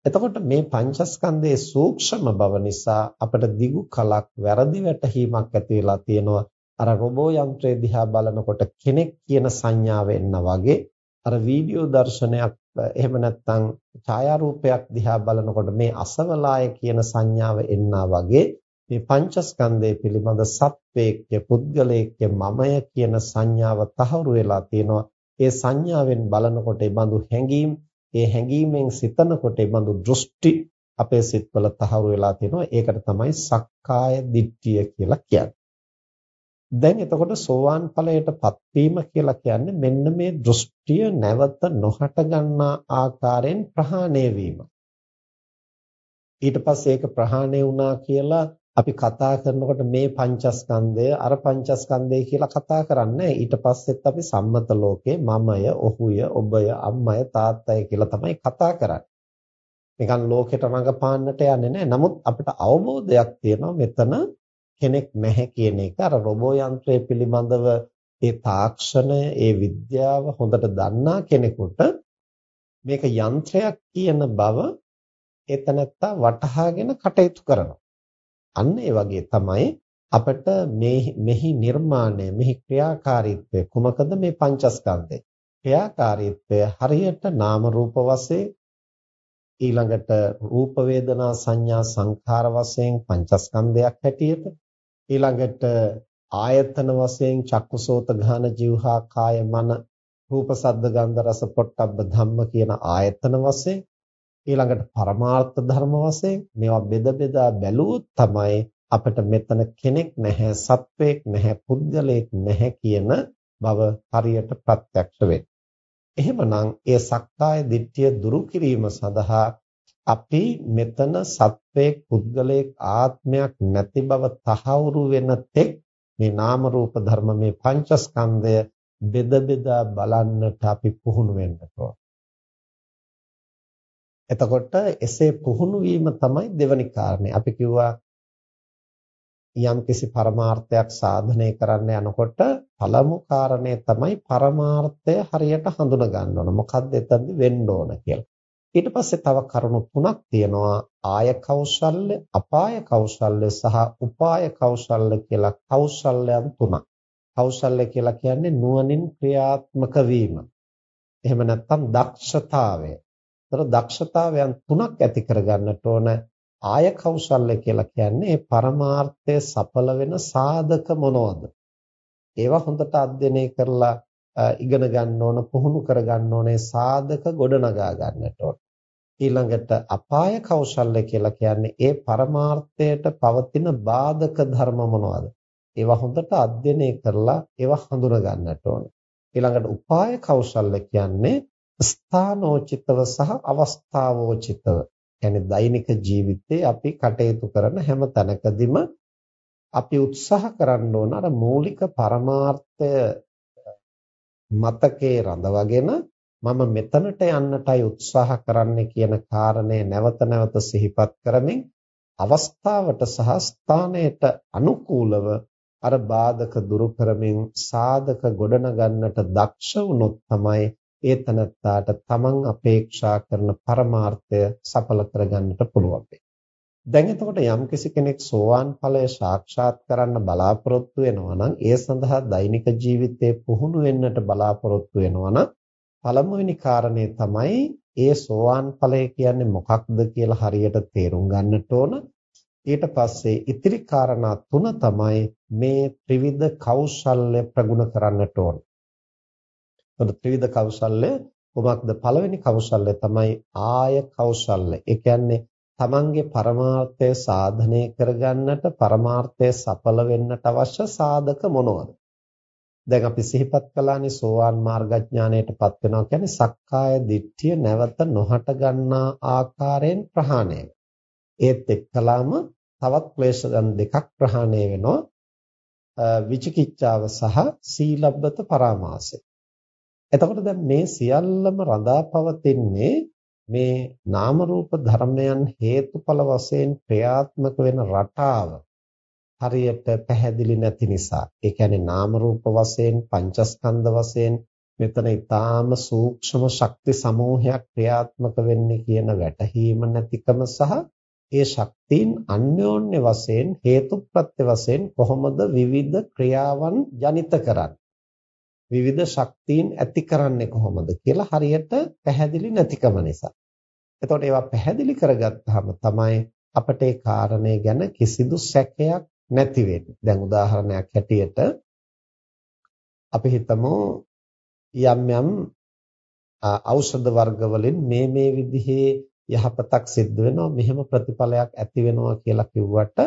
එතකොට මේ පංචස්කන්ධයේ සූක්ෂම බව නිසා අපිට දිගු කලක් වැරදි වැටහීමක් ඇති වෙලා තියෙනවා. අර රොබෝ යන්ත්‍රය දිහා බලනකොට කෙනෙක් කියන සංඥාව එන්න වගේ අර වීඩියෝ දර්ශනයක් එහෙම නැත්නම් ඡායාරූපයක් දිහා බලනකොට මේ අසවලාය කියන සංඥාව එන්නා වගේ මේ පංචස්කන්ධය පිළිබඳ සත්වේක්‍ය පුද්ගලේක්‍ය මමය කියන සංඥාව තහවුරු වෙලා තියෙනවා. ඒ සංඥාවෙන් බලනකොට ඒ බඳු හැඟීම්, ඒ හැඟීමෙන් සිතනකොට ඒ බඳු දෘෂ්ටි අපේ සිත්වල තහවුරු වෙලා තියෙනවා. ඒකට තමයි සක්කාය දිට්ඨිය කියලා කියන්නේ. දැන් එතකොට සෝවාන් ඵලයටපත් වීම කියලා කියන්නේ මෙන්න මේ දෘෂ්ටිය නැවත නොහට ගන්නා ආකාරයෙන් ප්‍රහාණය වීම. ඊට පස්සේ ඒක ප්‍රහාණය වුණා කියලා අපි කතා කරනකොට මේ පංචස්කන්ධය අර පංචස්කන්ධය කියලා කතා කරන්නේ ඊට පස්සෙත් අපි සම්මත ලෝකේ මමය, ඔහුය, ඔබය, අම්මය, තාත්තය කියලා තමයි කතා කරන්නේ. නිකන් ලෝකෙට රඟපාන්නට යන්නේ නැහැ. නමුත් අපිට අවබෝධයක් තියෙනවා මෙතන කෙනෙක් නැහැ කියන එක. අර රොබෝ යන්ත්‍රය පිළිබඳව ඒ තාක්ෂණය, ඒ විද්‍යාව හොඳට දන්නා කෙනෙකුට මේක යන්ත්‍රයක් කියන බව එතනත්තා වටහාගෙන කටයුතු කරනවා. අන්න ඒ වගේ තමයි අපිට මේ මෙහි නිර්මාණය මෙහි ක්‍රියාකාරීත්වය කුමකද? මේ පංචස්කන්ධය. ක්‍රියාකාරීත්වය හරියට නාම රූප වශයෙන් ඊළඟට රූප වේදනා සංඥා සංඛාර වශයෙන් පංචස්කන්ධයක් හැටියට ඊළඟට ආයතන වශයෙන් චක්කුසෝත ගාන જીවහා කාය මන රූප සද්ද ගන්ධ රස පොට්ටබ්බ ධම්ම කියන ආයතන වශයෙන් ඊළඟට පරමාර්ථ ධර්ම වශයෙන් මේවා බෙද බෙදා බැලුවොත් තමයි අපිට මෙතන කෙනෙක් නැහැ සත්වයක් නැහැ පුද්ගලයෙක් නැහැ කියන බව හරියට ප්‍රත්‍යක්ෂ වෙන්නේ. එහෙමනම් ඒ සක්කාය දිට්ඨිය දුරු කිරීම සඳහා අපි මෙතන සත්වයක් පුද්ගලයෙක් ආත්මයක් නැති බව තහවුරු වෙන තෙක් මේ නාම රූප ධර්ම මේ පංචස්කන්ධය බෙද බෙදා බලන්නට අපි පුහුණු වෙන්න ඕන. එතකොට එසේ පුහුණු වීම තමයි දෙවැනි කාරණේ. අපි කිව්වා යම්කිසි පරමාර්ථයක් සාධනය කරන්න යනකොට පළමු කාරණේ තමයි පරමාර්ථය හරියට හඳුන ගන්න ඕන. මොකද්ද එතනදි වෙන්න ඕන කියලා. ඊට පස්සේ තව කරුණු තුනක් තියෙනවා ආය කෞශල්‍ය, අපාය කෞශල්‍ය සහ උපාය කෞශල්‍ය කියලා කෞශල්‍යයන් තුනක්. කෞශල්‍ය කියලා කියන්නේ නුවණින් ක්‍රියාත්මක වීම. එහෙම නැත්නම් දක්ෂතාවය. ඒතර දක්ෂතාවයන් තුනක් ඇති කරගන්නට ඕන ආය කෞශල්‍ය කියලා කියන්නේ මේ පරමාර්ථය සඵල වෙන සාධක මොනවද? ඒවා හොඳට අධ්‍යයනය කරලා ඉගෙන ගන්න ඕන පුහුණු කර ගන්න ඕනේ සාධක ගොඩනගා ගන්නට ඕන. ඊළඟට අපාය කෞශල්‍ය කියලා කියන්නේ ඒ පරමාර්ථයට පවතින බාධක ධර්ම මොනවද? ඒවා හොඳට අධ්‍යයනය කරලා ඒවා හඳුනා ගන්නට ඕන. ඊළඟට උපාය කෞශල්‍ය කියන්නේ ස්ථානෝචිතව සහ අවස්ථාවෝචිතව. කියන්නේ දෛනික ජීවිතේ අපි කටයුතු කරන හැම තැනකදීම අපි උත්සාහ කරන්න ඕන අර මූලික පරමාර්ථය මතකේ රඳවගෙන මම මෙතනට යන්නටයි උත්සාහ කරන්නේ කියන කාරණය නැවත නැවත සිහිපත් කරමින් අවස්ථාවට සහ ස්ථානයට අනුකූලව අර බාධක දුරු කරමින් සාධක ගොඩනගන්නට දක්ෂ වුණොත් තමයි ඒ තනත්තාට තමන් අපේක්ෂා කරන පරමාර්ථය සඵල කරගන්නට පුළුවන් දැන් එතකොට යම්කිසි කෙනෙක් සෝවාන් ඵලය සාක්ෂාත් කරන්න බලාපොරොත්තු වෙනවා නම් ඒ සඳහා දෛනික ජීවිතයේ පුහුණු වෙන්නට බලාපොරොත්තු වෙනවා නම් පළමුවෙනි කාරණේ තමයි ඒ සෝවාන් ඵලය කියන්නේ මොකක්ද කියලා හරියට තේරුම් ගන්නට ඕන. ඊට පස්සේ ඉතිරි කාරණා තුන තමයි මේ ත්‍රිවිධ කෞශල්‍ය ප්‍රගුණ කරන්නට ඕන. එතකොට ත්‍රිවිධ කෞශල්‍ය කොමක්ද පළවෙනි කෞශල්‍ය තමයි ආය කෞශල්‍ය. ඒ කියන්නේ තමන්ගේ පරමාර්ථය සාධනය කරගන්නට පරමාර්ථය සඵල වෙන්නට අවශ්‍ය සාධක මොනවද? දැන් අපි සිහිපත් කළානේ සෝවාන් මාර්ගඥාණයටපත් වෙනවා කියන්නේ සක්කාය දිට්ඨිය නැවත නොහට ගන්නා ආකාරයෙන් ප්‍රහාණය. ඒත් එක්කලාම තවත් ක්ලේශ දෙකක් ප්‍රහාණය වෙනවා විචිකිච්ඡාව සහ සීලබ්බත පරාමාසය. එතකොට දැන් මේ සියල්ලම රඳා පවතින්නේ මේ නාම රූප ධර්මයන් හේතුඵල වශයෙන් ක්‍රියාත්මක වෙන රටාව හරියට පැහැදිලි නැති නිසා. ඒ කියන්නේ නාම රූප වශයෙන් පංචස්කන්ධ වශයෙන් මෙතන ඊටාම සූක්ෂම ශක්ති සමූහයක් ක්‍රියාත්මක වෙන්නේ කියන වැටහීම නැතිකම සහ ඒ ශක්තියින් අන්‍යෝන්‍ය වශයෙන් හේතුප්‍රත්‍ය වශයෙන් කොහොමද විවිධ ක්‍රියාවන් ජනිත කරන්නේ? විවිධ ශක්තියින් ඇති කරන්නේ කොහොමද කියලා හරියට පැහැදිලි නැතිකම නිසා. එතකොට ඒවා පැහැදිලි කරගත්තාම තමයි අපට ඒ කාරණේ ගැන කිසිදු සැකයක් නැති වෙන්නේ. දැන් උදාහරණයක් හැටියට අපි හිතමු යම් යම් ඖෂධ වර්ග වලින් මේ මේ විදිහේ යහපතක් සිද්ධ වෙනවා මෙහෙම ප්‍රතිඵලයක් ඇති වෙනවා කියලා කිව්වට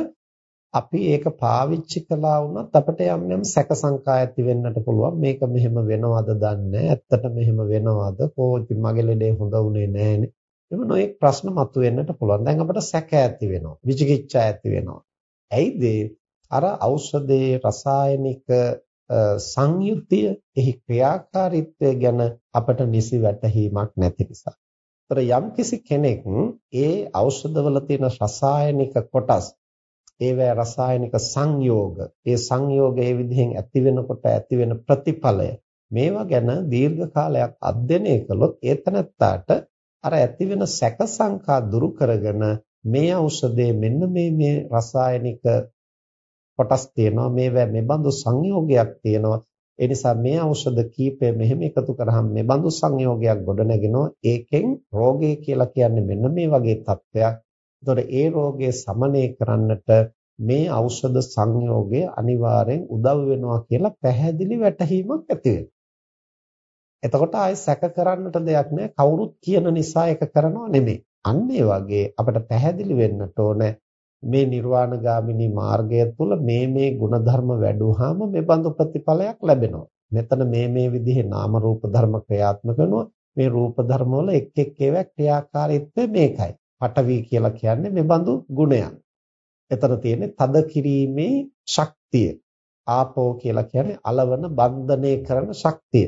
අපි ඒක පාවිච්චි කළා වුණත් අපිට යම් යම් සැක සංකා ඇති වෙන්නට පුළුවන්. මේක මෙහෙම වෙනවද දන්නේ ඇත්තට මෙහෙම වෙනවද? කොහොමද මගේ ලෙඩේ හොඳ වුණේ නැහනේ. එම නොඑක් ප්‍රශ්න මතුවෙන්නට පුළුවන්. දැන් අපිට සැක ඇති වෙනවා. විචිකිච්ඡා ඇති වෙනවා. ඇයිද? අර ඖෂධයේ රසායනික සංයුතිය එහි ක්‍රියාකාරීත්වය ගැන අපට නිසි වැටහීමක් නැති නිසා. ඒතර යම්කිසි කෙනෙක් ඒ ඖෂධවල තියෙන රසායනික කොටස් ඒවැ රසායනික සංයෝග. ඒ සංයෝගයේ විදිහෙන් ඇති වෙනකොට ඇති වෙන ප්‍රතිඵලය. මේවා ගැන දීර්ඝ කාලයක් අධ්‍යයනය කළොත් ඒතනත්තාට අර ඇති වෙන සැක සංකා දුරු කරගෙන මේ ඖෂධයේ මෙන්න මේ මේ රසායනික කොටස් තියෙනවා. මේවා මෙබඳු සංයෝගයක් තියෙනවා. ඒ නිසා මේ ඖෂධ කීපය මෙහෙම එකතු කරාම මෙබඳු සංයෝගයක් ගොඩනගෙනවා. ඒකෙන් රෝගය කියලා කියන්නේ මෙන්න මේ වගේ තත්ත්වයක්. එතකොට ඒ රෝගය සමනය කරන්නට මේ ඖෂධ සංයෝගය අනිවාර්යෙන් උදව් වෙනවා කියලා පැහැදිලි වැටහීමක් ඇති එතකොට ආයෙ සැක කරන්නට දෙයක් නැහැ කවුරුත් කියන නිසා ඒක කරනව නෙමෙයි. අන්න ඒ වගේ අපිට පැහැදිලි වෙන්නට ඕන මේ නිර්වාණගාමිනී මාර්ගය තුළ මේ මේ ಗುಣධර්ම වැඩුවාම මේ බඳු ප්‍රතිඵලයක් ලැබෙනවා. මෙතන මේ මේ විදිහේ නාම රූප ධර්ම ක්‍රියාත්මක වෙනවා. මේ රූප ධර්ම වල එක් එක් ඒවා ක්‍රියාකාරීත්වය මේකයි. පටවි කියලා කියන්නේ මේ බඳු ගුණයක්. එතන තියෙන්නේ තද කිරීමේ ශක්තිය. ආපෝ කියලා කියන්නේ අලවන බන්ධනය කරන ශක්තිය.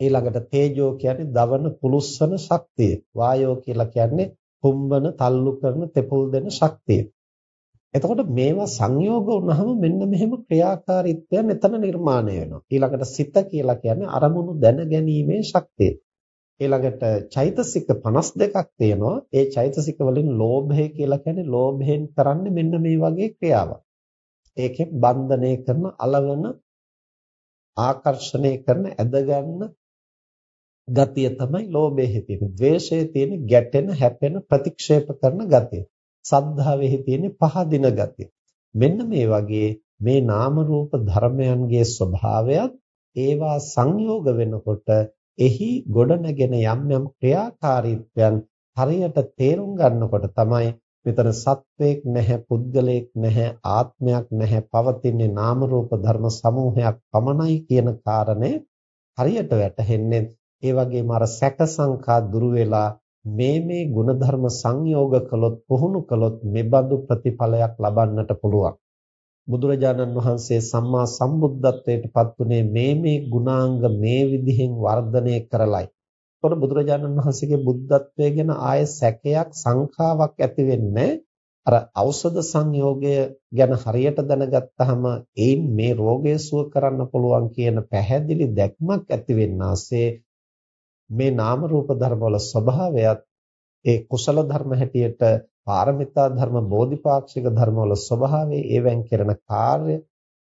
ඊළඟට තේජෝ කියන්නේ දවන පුලුස්සන ශක්තිය. වායෝ කියලා කියන්නේ හුම්බන තල්ලු කරන තෙපුල් දෙන ශක්තිය. එතකොට මේවා සංයෝග වුණාම මෙන්න මෙහෙම ක්‍රියාකාරීත්වය මෙතන නිර්මාණය වෙනවා. ඊළඟට සිත කියලා කියන්නේ අරමුණු දැන ගැනීමේ ශක්තිය. ඊළඟට චෛතසික 52ක් තියෙනවා. ඒ චෛතසික වලින් ලෝභය කියලා කියන්නේ ලෝභයෙන් කරන්නේ මෙන්න මේ වගේ ක්‍රියාවක්. ඒකෙන් බන්ධනය කරන అలවන ආකර්ෂණය කරන ඇදගන්න ගතිය තමයි ලෝභයේ තියෙන. ද්වේෂයේ තියෙන ගැටෙන, හැපෙන, ප්‍රතික්ෂේප කරන ගතිය. සද්ධාවේ තියෙන පහදින ගතිය. මෙන්න මේ වගේ මේ නාම රූප ධර්මයන්ගේ ස්වභාවයත් ඒවා සංයෝග වෙනකොට එහි ගොඩනගෙන යම් යම් ක්‍රියාකාරීත්වයන් හරියට තේරුම් ගන්නකොට තමයි මෙතන සත්වයක් නැහැ පුද්ගලයෙක් නැහැ ආත්මයක් නැහැ පවතින්නේ නාම රූප ධර්ම සමූහයක් පමණයි කියන කාරණය හරියට වැටහෙන්නේ. ඒ වගේම අර සැක සංකා දුරු වෙලා මේ මේ ಗುಣධර්ම සංයෝග කළොත් පුහුණු කළොත් මෙබඳු ප්‍රතිඵලයක් ලබන්නට පුළුවන්. බුදුරජාණන් වහන්සේ සම්මා සම්බුද්ධත්වයට පත්ුනේ මේ මේ ගුණාංග මේ විදිහෙන් වර්ධනය කරලයි. එතකොට බුදුරජාණන් වහන්සේගේ බුද්ධත්වය ගැන ආය සැකයක් සංඛාවක් ඇති වෙන්නේ අර ඖෂධ සංයෝගය ගැන හරියට දැනගත්තාම ඒන් මේ රෝගය සුව කරන්න පුළුවන් කියන පැහැදිලි දැක්මක් ඇති වෙන්නාසේ මේ නාම රූප ධර්මවල ස්වභාවයත් ඒ කුසල ධර්ම හැටියට පාරමිතා ධර්ම බෝධිපාක්ෂික ධර්මවල ස්වභාවය ඒවෙන් කරන කාර්ය.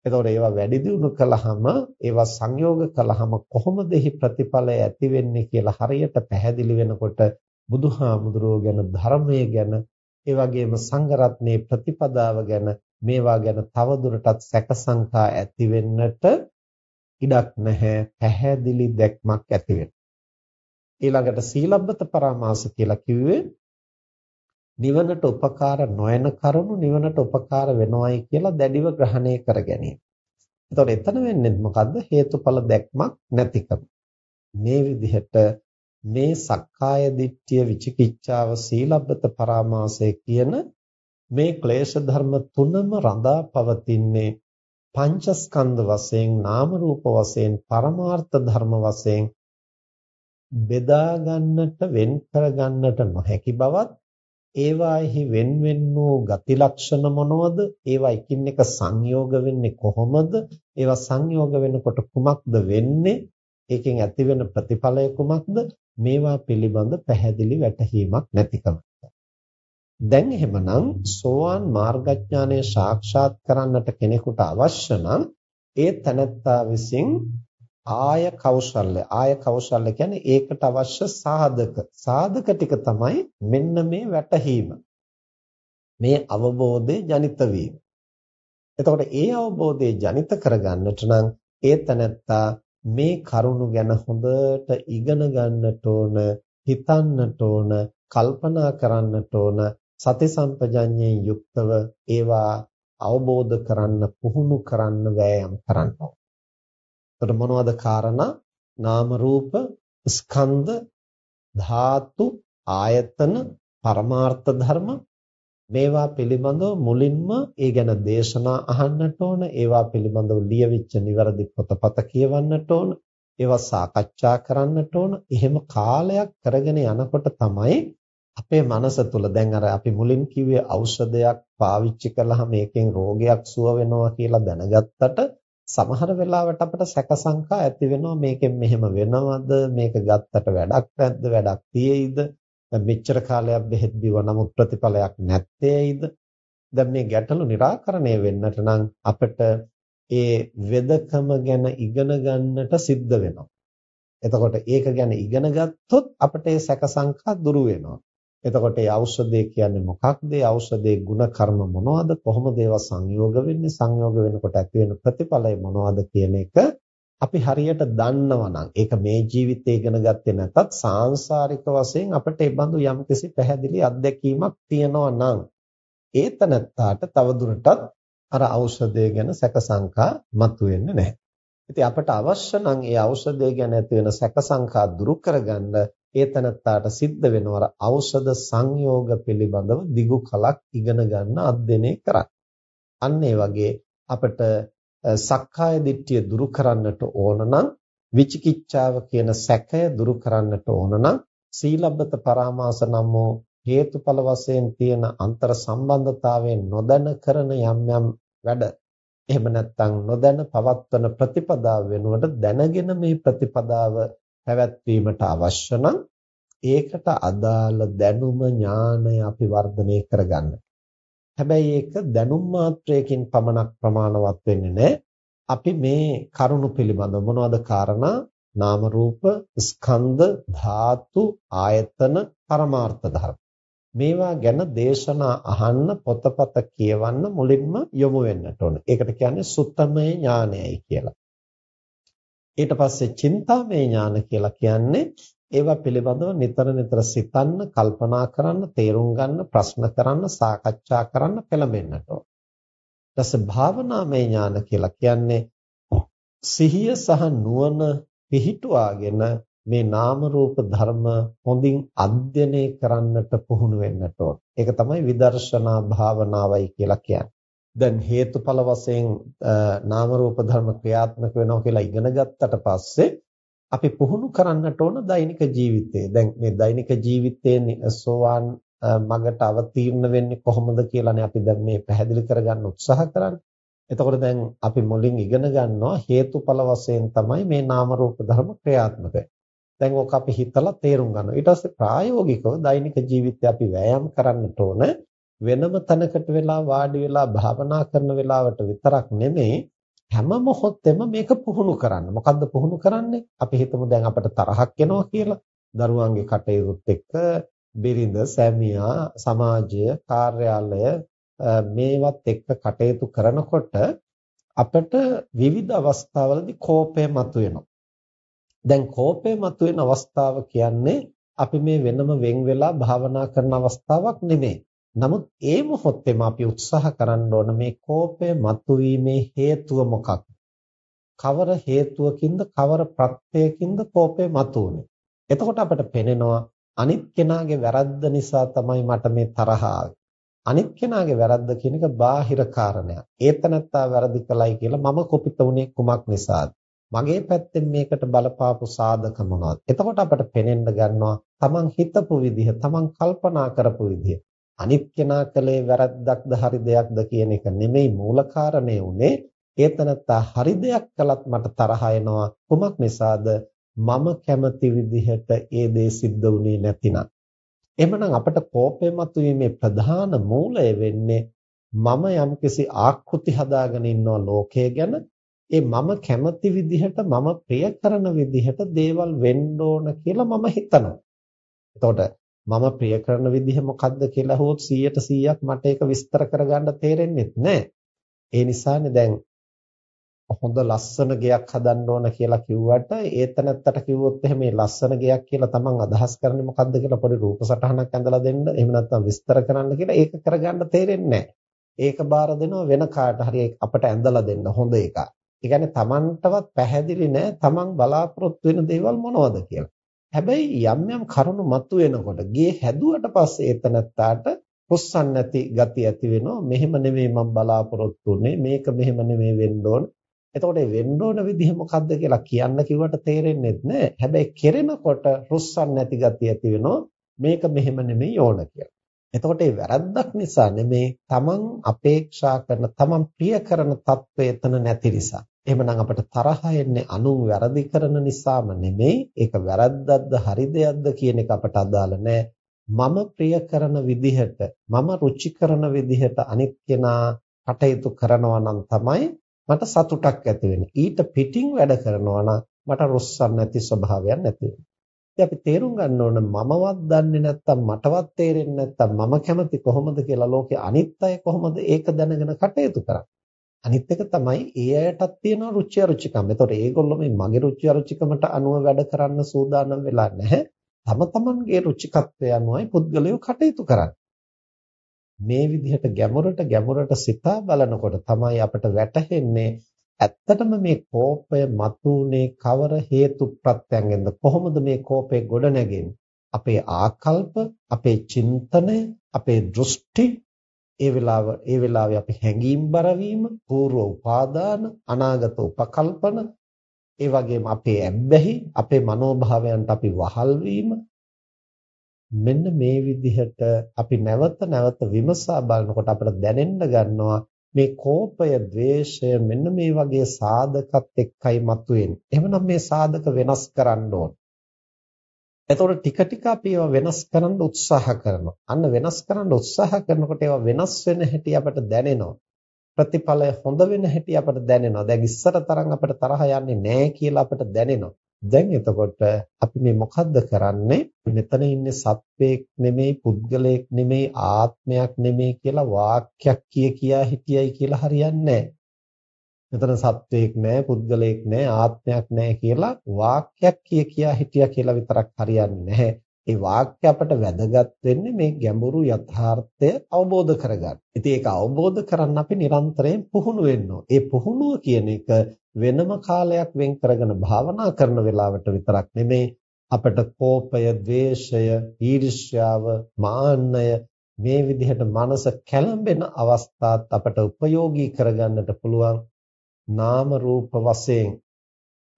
එතකොට ඒවා වැඩි දියුණු කළාම ඒවා සංයෝග කළාම කොහොමද එහි ප්‍රතිඵලය ඇති වෙන්නේ කියලා හරියට පැහැදිලි වෙනකොට බුදුහාමුදුරුවෝ ගැන ධර්මය ගැන ඒ වගේම සංඝරත්නයේ ප්‍රතිපදාව ගැන මේවා ගැන තවදුරටත් සැකසංකා ඇති වෙන්නට ඉඩක් නැහැ. පැහැදිලි දැක්මක් ඇති වෙනවා. ඊළඟට සීලබ්බත පරාමාස කියලා කිව්වේ නිවනට උපකාර නොවන කරුණු නිවනට උපකාර වෙනවයි කියලා දැඩිව ග්‍රහණය කර ගැනීම. එතකොට එතන වෙන්නේ මොකද්ද? හේතුඵල දැක්මක් නැතිකම. මේ විදිහට මේ සක්කාය දිට්ඨිය විචිකිච්ඡාව සීලබ්බත පරාමාසය කියන මේ ක්ලේශ ධර්ම තුනම රඳා පවතින්නේ පංචස්කන්ධ වශයෙන් නාම රූප වශයෙන් පරමාර්ථ ධර්ම වශයෙන් බෙදා ගන්නට වෙන් කර ගන්නට නොහැකි බවත් ඒවාෙහි වෙන් වෙන් වූ ගති ලක්ෂණ මොනවද? ඒවා එකින් එක සංයෝග වෙන්නේ කොහොමද? ඒවා සංයෝග වෙනකොට කුමක්ද වෙන්නේ? ඒකෙන් ඇති වෙන ප්‍රතිඵලය කුමක්ද? මේවා පිළිබඳ පැහැදිලි වැටහීමක් නැතිකම. දැන් එහෙමනම් සෝවාන් මාර්ගඥානය සාක්ෂාත් කරන්නට කෙනෙකුට අවශ්‍ය නම් ඒ තනත්තා විසින් ආය කෞශල්‍ය. ආය කෞශල්‍ය කියන්නේ ඒකට අවශ්‍ය සාධක. සාධක ටික තමයි මෙන්න මේ වැටහීම. මේ අවබෝධය ජනිත වීම. එතකොට ඒ අවබෝධය ජනිත කරගන්නට නම් ඒ තැනැත්තා මේ කරුණු ගැන හොඳට ඉගෙන ගන්නට ඕන හිතන්නට ඕන කල්පනා කරන්නට ඕන සති සම්පජඤ්ඤයෙන් යුක්තව ඒවා අවබෝධ කරන්න පුහුණු කරන්න වෑයම් කරන්න ඕන. එතකොට මොනවද කාරණා? නාම රූප, ස්කන්ධ, ධාතු, ආයතන, පරමාර්ථ ධර්ම. මේවා පිළිබඳව මුලින්ම ඒ ගැන දේශනා අහන්නට ඕන. ඒවා පිළිබඳව ලියවිච්ච නිවැරදි පොතපත කියවන්නට ඕන. ඒවා සාකච්ඡා කරන්නට ඕන. එහෙම කාලයක් කරගෙන යනකොට තමයි අපේ මනස තුල දැන් අර අපි මුලින් කිව්වේ ඖෂධයක් පාවිච්චි කළාම මේකෙන් රෝගයක් සුව වෙනවා කියලා දැනගත්තට සමහර වෙලාවට අපිට සැක සංකා ඇති වෙනවා. මේකෙන් මෙහෙම වෙනවද? මේක ගත්තට වැඩක් නැද්ද? වැඩක් තියෙයිද? දැන් මෙච්චර කාලයක් බෙහෙත් බිව නමුත් ප්‍රතිඵලයක් නැත්තේයිද? දැන් මේ ගැටලු निराකරණය වෙන්නට නම් අපිට ඒ වෙදකම ගැන ඉගෙන ගන්නට සිද්ධ වෙනවා. එතකොට ඒක ගැන ඉගෙන ගත්තොත් අපිට ඒ සැක සංකා දුරු වෙනවා. එතකොට මේ ඖෂධය කියන්නේ මොකක්ද? ඒ ඖෂධයේ ಗುಣ කර්ම මොනවද? කොහොමද ඒවා සංයෝග වෙන්නේ? සංයෝග වෙනකොට ඇති වෙන ප්‍රතිඵලය මොනවද කියන එක අපි හරියට දන්නවා නම් ඒක මේ ජීවිතේ ඉගෙන ගත්තේ නැතත් සාංශාරික වශයෙන් අපිට ඒ බඳු යම්කිසි පැහැදිලි අත්දැකීමක් තියෙනවා නම් ඒතනත්තාට තවදුරටත් අර ඖෂධය ගැන සැකසංකා මතුවෙන්නේ නැහැ. ඉතින් අපට අවශ්‍ය නම් ඒ ඖෂධය ගැන ඇති වෙන සැකසංකා දුරු කරගන්න ඒ තනත්තාට සිද්ධ වෙනවා ඖෂධ සංයෝග පිළිබඳව දිගු කලක් ඉගෙන ගන්න අධ්‍යයනය කරන්න. අන්න ඒ වගේ අපිට සක්කාය දිට්ඨිය දුරු කරන්නට ඕන නම් විචිකිච්ඡාව කියන සැකය දුරු කරන්නට ඕන නම් සීලබ්බත පරාමාස නම් වූ හේතුඵල වශයෙන් තියෙන අන්තර් සම්බන්ධතාවයෙන් නොදැන කරන යම් යම් වැඩ එහෙම නැත්නම් නොදැන පවත්වන ප්‍රතිපදාව වෙනුවට දැනගෙන මේ ප්‍රතිපදාව පැවැත්වීමට අවශ්‍ය නම් ඒකට අදාළ දැනුම ඥානය අපි වර්ධනය කරගන්න. හැබැයි ඒක දැනුම් මාත්‍රයකින් පමණක් ප්‍රමාණවත් වෙන්නේ නැහැ. අපි මේ කරුණු පිළිබඳව මොනවද කාරණා නාම රූප ස්කන්ධ ධාතු ආයතන පරමාර්ථ ධර්ම මේවා ගැන දේශනා අහන්න පොතපත කියවන්න මුලින්ම යොමු වෙන්නට ඕන. ඒකට කියන්නේ සුත්තමය ඥානයයි කියලා. ඊට පස්සේ චින්තාමය ඥාන කියලා කියන්නේ ඒවා පිළිබඳව නිතර නිතර සිතන්න, කල්පනා කරන්න, තේරුම් ගන්න, ප්‍රශ්න කරන්න, සාකච්ඡා කරන්න පෙළඹෙන්නට ඕන. ඊටසේ භාවනාමය ඥාන කියලා කියන්නේ සිහිය සහ නුවණ පිහිටුවාගෙන මේ නාම රූප ධර්ම හොඳින් අධ්‍යයනය කරන්නට පුහුණු වෙන්නට ඕන. ඒක තමයි විදර්ශනා භාවනාවයි කියලා කියන්නේ. දැන් හේතුඵල වශයෙන් නාම රූප ධර්ම ක්‍රියාත්මක වෙනවා කියලා ඉගෙන ගත්තට පස්සේ අපි පුහුණු කරන්නට ඕන දෛනික ජීවිතේ. දැන් මේ දෛනික ජීවිතයේ සෝවාන් මගට අවතීර්ණ වෙන්නේ කොහොමද කියලානේ අපි දැන් මේ පැහැදිලි කරගන්න උත්සාහ කරන්නේ. එතකොට දැන් අපි මුලින් ඉගෙන ගන්නවා හේතුඵල වශයෙන් තමයි මේ නාම රූප ධර්ම ක්‍රියාත්මක දැන් ඕක අපි හිතලා තේරුම් ගන්නවා. ඊට පස්සේ ප්‍රායෝගිකව දෛනික ජීවිතේ අපි වෑයම් කරන්නට ඕන. වෙනම තැනකට වෙලා වාඩි වෙලා භාවනා කරන වෙලාවට විතරක් නෙමෙයි හැම මොහොතෙම මේක පුහුණු කරන්න. මොකද්ද පුහුණු කරන්නේ? අපි හිතමු දැන් අපට තරහක් එනවා කියලා. දරුවන්ගේ කටයුතුත් එක්ක බිරිඳ, සැමියා, සමාජය, කාර්යාලය මේවත් එක්ක කටයුතු කරනකොට අපට විවිධ අවස්ථාවලදී කෝපය මතුවෙනවා. දැන් කෝපය මතුවෙන අවස්ථාව කියන්නේ අපි මේ වෙනම වෙන් වෙලා භාවනා කරන අවස්ථාවක් නෙමෙයි. නමුත් ඒ මොහොතේම අපි උත්සාහ කරන්න ඕන මේ කෝපය මතුවීමේ හේතුව මොකක්ද? කවර හේතුවකින්ද කවර ප්‍රත්‍යයකින්ද කෝපය මතුවන්නේ? එතකොට අපිට පෙනෙනවා අනිත් කෙනාගේ වැරද්ද නිසා තමයි මට මේ තරහ අනිත් කෙනාගේ වැරද්ද කියන එක බාහිර කාරණයක්. ඒතනත්තා වැරදි කළයි කියලා මම කුපිත වුණේ කුමක් නිසාද? මගේ පැත්තෙන් මේකට බලපාපු සාධක මොනවද? එතකොට අපිට පෙනෙන්න ගන්නවා තමන් හිතපු විදිහ, තමන් කල්පනා කරපු විදිහ. අනිත් කෙනා කලේ වැරද්දක්ද හරි දෙයක්ද කියන එක නෙමෙයි මූල කාරණේ උනේ. ඒතනත්තා හරි දෙයක් කළත් මට තරහ එනවා. කොමක් නිසාද? මම කැමති විදිහට ඒ දේ සිද්ධ වුණේ නැතිනම්. එහෙමනම් අපට කෝපය මතුවීමේ ප්‍රධාන මූලය වෙන්නේ මම යම්කිසි ආකෘති හදාගෙන ඉන්නවා ලෝකය ගැන. ඒ මම කැමති විදිහට මම ප්‍රිය කරන විදිහට දේවල් වෙන්න ඕන කියලා මම හිතනවා. එතකොට මම ප්‍රිය කරන විදිහ මොකක්ද කියලා හොත් 100ට 100ක් මට ඒක විස්තර කරගන්න තේරෙන්නේ නැහැ. ඒ නිසානේ දැන් හොඳ ලස්සන ගෙයක් හදන්න ඕන කියලා කිව්වට ඒතනත්තට කිව්වොත් එහෙම මේ ලස්සන ගෙයක් කියලා තමන් අදහස් කරන්නේ මොකද්ද කියලා පොඩි රූප සටහනක් ඇඳලා දෙන්න එහෙම නැත්නම් විස්තර කරන්න කියලා ඒක කරගන්න තේරෙන්නේ නැහැ. ඒක බාර දෙනවා වෙන කාට හරි අපට ඇඳලා දෙන්න හොඳ එකක්. ඒ කියන්නේ Tamanටවත් පැහැදිලි නෑ Taman බලාපොරොත්තු වෙන දේවල් මොනවද කියලා. හැබැයි යම් යම් කරුණු මතුවෙනකොට ගේ හැදුවට පස්සේ එතනත්තාට පුස්සන් නැති ගතිය ඇති වෙනවා. මෙහෙම නෙමෙයි මම බලාපොරොත්තු වෙන්නේ. මේක මෙහෙම නෙමෙයි වෙන්න ඕන. එතකොට මේ වෙන්න ඕන විදිහ මොකක්ද කියලා කියන්න කිව්වට තේරෙන්නේ නැහැ. හැබැයි කෙරෙනකොට රුස්සන් නැති ගතිය ඇති වෙනවා. මේක මෙහෙම නෙමෙයි ඕන කියලා. එතකොට ඒ වැරද්දක් නිසා නෙමේ තමන් අපේක්ෂා කරන තමන් ප්‍රිය කරන తත්වය එතන නැති නිසා. එහෙමනම් අපිට තරහ එන්නේ අනුන් වැරදි කරන නිසාම නෙමෙයි. ඒක වැරද්දක්ද හරි දෙයක්ද කියන එක අපට අදාළ නැහැ. මම ප්‍රිය කරන විදිහට මම රුචි කරන විදිහට අනිත් කෙනා කටයුතු කරනවා නම් තමයි මට සතුටක් ඇති වෙන්නේ. ඊට පිටින් වැඩ කරනවා නම් මට රොස්සන් නැති ස්වභාවයක් නැති වෙනවා. අපි තේරුම් ගන්න ඕන මමවත් දන්නේ නැත්තම් මටවත් තේරෙන්නේ නැත්තම් මම කැමති කොහොමද කියලා ලෝකේ අනිත් අය කොහොමද ඒක දැනගෙන කටයුතු කරන්නේ. අනිත් එක තමයි ඒ අයටත් තියෙන රුචි අරුචිකම්. ඒතකොට ඒගොල්ලෝ මේ මගේ රුචි අරුචිකමට අනුව වැඩ කරන්න සූදානම් වෙලා නැහැ. තම තමන්ගේ රුචිකත්වය අනුවයි පුද්ගලයෝ කටයුතු කරන්නේ. මේ විදිහට ගැඹුරට ගැඹුරට සිතා බලනකොට තමයි අපට වැටහෙන්නේ ඇත්තටම මේ කෝපය මතුනේ කවර හේතු ප්‍රත්‍යයෙන්ද කොහොමද මේ කෝපය ගොඩනැගෙන්නේ අපේ ආකල්ප අපේ චින්තනය අපේ දෘෂ්ටි ඒ වෙලාව ඒ වෙලාවේ අපි හැඟීම් බර වීම, పూర్ව උපාදාන, අනාගත උපකල්පන, ඒ වගේම අපේ ඇබ්බැහි, අපේ මනෝභාවයන්ට අපි වහල් වීම මෙන්න මේ විදිහට අපි නැවත නැවත විමසා බලනකොට අපිට දැනෙන්න ගන්නවා මේ කෝපය, ద్వේෂය මෙන්න මේ වගේ සාධකත් එක්කයි මතුවෙන්නේ. එහෙනම් මේ සාධක වෙනස් කරන්න ඕන. එතකොට ටික ටික අපි ඒවා වෙනස් කරන්න උත්සාහ කරනවා. අන්න වෙනස් කරන්න උත්සාහ කරනකොට ඒවා වෙනස් වෙන හැටි අපට දැනෙනවා. ප්‍රතිඵලය හොඳ වෙන හැටි අපට දැනෙනවා. දැන් ඉස්සර තරම් අපිට තරහ යන්නේ නැහැ කියලා අපට දැනෙනවා. දැන් එතකොට අපි මේ මොකද්ද කරන්නේ? මෙතන ඉන්නේ සත්වයක් නෙමෙයි, පුද්ගලයෙක් නෙමෙයි, ආත්මයක් නෙමෙයි කියලා වාක්‍යයක් කිය කියා හිටියයි කියලා හරියන්නේ නැහැ. මෙතන සත්වයක් නැහැ, පුද්ගලයෙක් නැහැ, ආත්මයක් නැහැ කියලා වාක්‍යයක් කිය කියා හිටියා කියලා විතරක් හරියන්නේ නැහැ. ඒ වාක්‍ය අපට වැදගත් වෙන්නේ මේ ගැඹුරු යථාර්ථය අවබෝධ කරගන්න. ඉතින් ඒක අවබෝධ කරන්න අපි නිරන්තරයෙන් පුහුණු වෙන්න ඒ පුහුණුව කියන එක වෙනම කාලයක් වෙන් කරගෙන භාවනා කරන වෙලාවට විතරක් නෙමේ අපට කෝපය, ద్వේෂය, ඊර්ෂ්‍යාව, මාන්නය මේ විදිහට මනස කැළඹෙන අවස්ථාත් අපට උපයෝගී කරගන්නට පුළුවන් නාම රූප වශයෙන්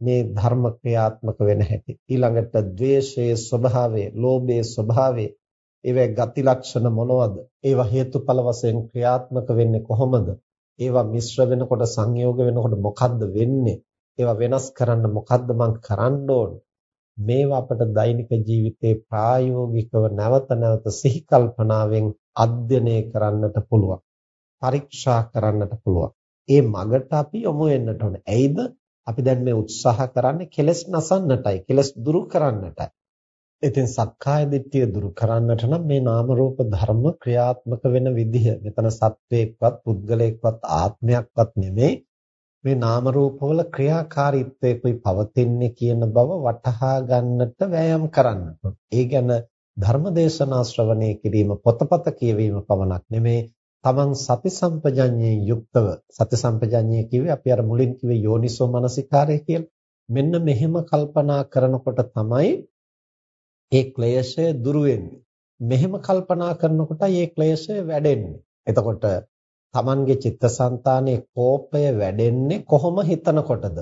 මේ ධර්ම ක්‍රියාත්මක වෙන හැටි ඊළඟට ද්වේෂයේ ස්වභාවය, ලෝභයේ ස්වභාවය, ඒවේ ගති ලක්ෂණ මොනවද? ඒවා හේතුඵල වශයෙන් ක්‍රියාත්මක වෙන්නේ කොහොමද? ඒවා මිශ්‍ර වෙනකොට සංයෝග වෙනකොට මොකද්ද වෙන්නේ? ඒවා වෙනස් කරන්න මොකද්ද මං කරන්න ඕන? මේවා අපට දෛනික ජීවිතේ ප්‍රායෝගිකව නැවත නැවත සිහි කල්පනාවෙන් අධ්‍යයනය කරන්නට පුළුවන්. පරීක්ෂා කරන්නට පුළුවන්. ඒ මගට අපි යොමු වෙන්නට ඕනේ. ඇයිද? අපි දැන් මේ උත්සාහ කරන්නේ කෙලස් නසන්නටයි, කෙලස් දුරු කරන්නටයි. ඉතින් සක්කාය දිට්ඨිය දුරු කරන්නට නම් මේ නාම රූප ධර්ම ක්‍රියාත්මක වෙන විදිහ මෙතන සත්වයක්වත් පුද්ගලයෙක්වත් ආත්මයක්වත් නෙමෙයි මේ නාම රූපවල ක්‍රියාකාරීත්වයකයි පවතින්නේ කියන බව වටහා ගන්නට වෑයම් කරන්න. ඒ ගැන ධර්මදේශනා ශ්‍රවණය කිරීම පොතපත කියවීම පමණක් නෙමෙයි තමන් සති සම්පජඤ්ඤයෙන් යුක්තව සති සම්පජඤ්ඤය කිව්වේ අපි අර මුලින් කිව්වේ යෝනිසෝ මනසිකාරය කියලා. මෙන්න මෙහෙම කල්පනා කරනකොට තමයි ඒ ක්ලේශය දුරු වෙන්නේ. මෙහෙම කල්පනා කරනකොටයි ඒ ක්ලේශය වැඩෙන්නේ. එතකොට Tamange චිත්තසංතානයේ කෝපය වැඩෙන්නේ කොහොම හිතනකොටද?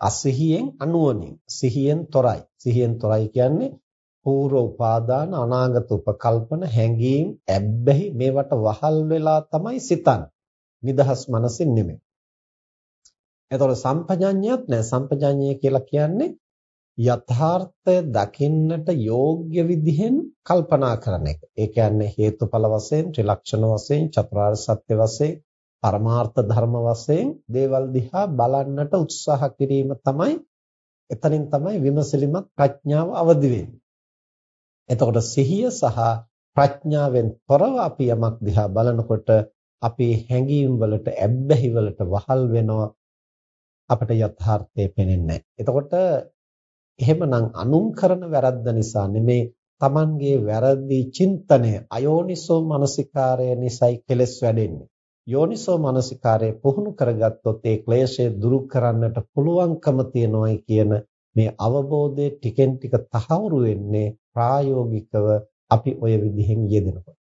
අසිහියෙන් අනුවණින්, සිහියෙන් තොරයි. සිහියෙන් තොරයි කියන්නේ පූර්ව උපාදාන අනාගත උපකල්පන හැඟීම් ඇබ්බැහි මේවට වහල් වෙලා තමයි සිතන්නේ. නිදහස් මනසින් නෙමෙයි. එතකොට සම්පජඤ්ඤයක් නෑ. සම්පජඤ්ඤය කියලා කියන්නේ යථාර්ථය දකින්නට යෝග්‍ය විදිහෙන් කල්පනා කරන එක. ඒ කියන්නේ හේතුඵල වශයෙන්, ත්‍රිලක්ෂණ වශයෙන්, චතුරාර්ය සත්‍ය වශයෙන්, පරමාර්ථ ධර්ම වශයෙන් දේවල් දිහා බලන්නට උත්සාහ කිරීම තමයි එතනින් තමයි විමසිලිමත් ප්‍රඥාව අවදි වෙන්නේ. එතකොට සිහිය සහ ප්‍රඥාවෙන් තොරව අපි යමක් දිහා බලනකොට අපේ හැඟීම් වලට, ඇබ්බැහි වලට වහල් වෙනවා අපට යථාර්ථය පේන්නේ නැහැ. එතකොට එහෙමනම් අනුන් කරන වැරද්ද නිසා නෙමේ Tamanගේ වැරදි චින්තනය අයෝනිසෝ මනසිකාරය නිසයි කෙලස් වැඩෙන්නේ. යෝනිසෝ මනසිකාරය පුහුණු කරගත්තොත් ඒ ක්ලේශය දුරු කරන්නට පුළුවන්කම තියනවායි කියන මේ අවබෝධය ටිකෙන් ටික තහවුරු වෙන්නේ ප්‍රායෝගිකව අපි ওই විදිහෙන් යෙදෙනකොට.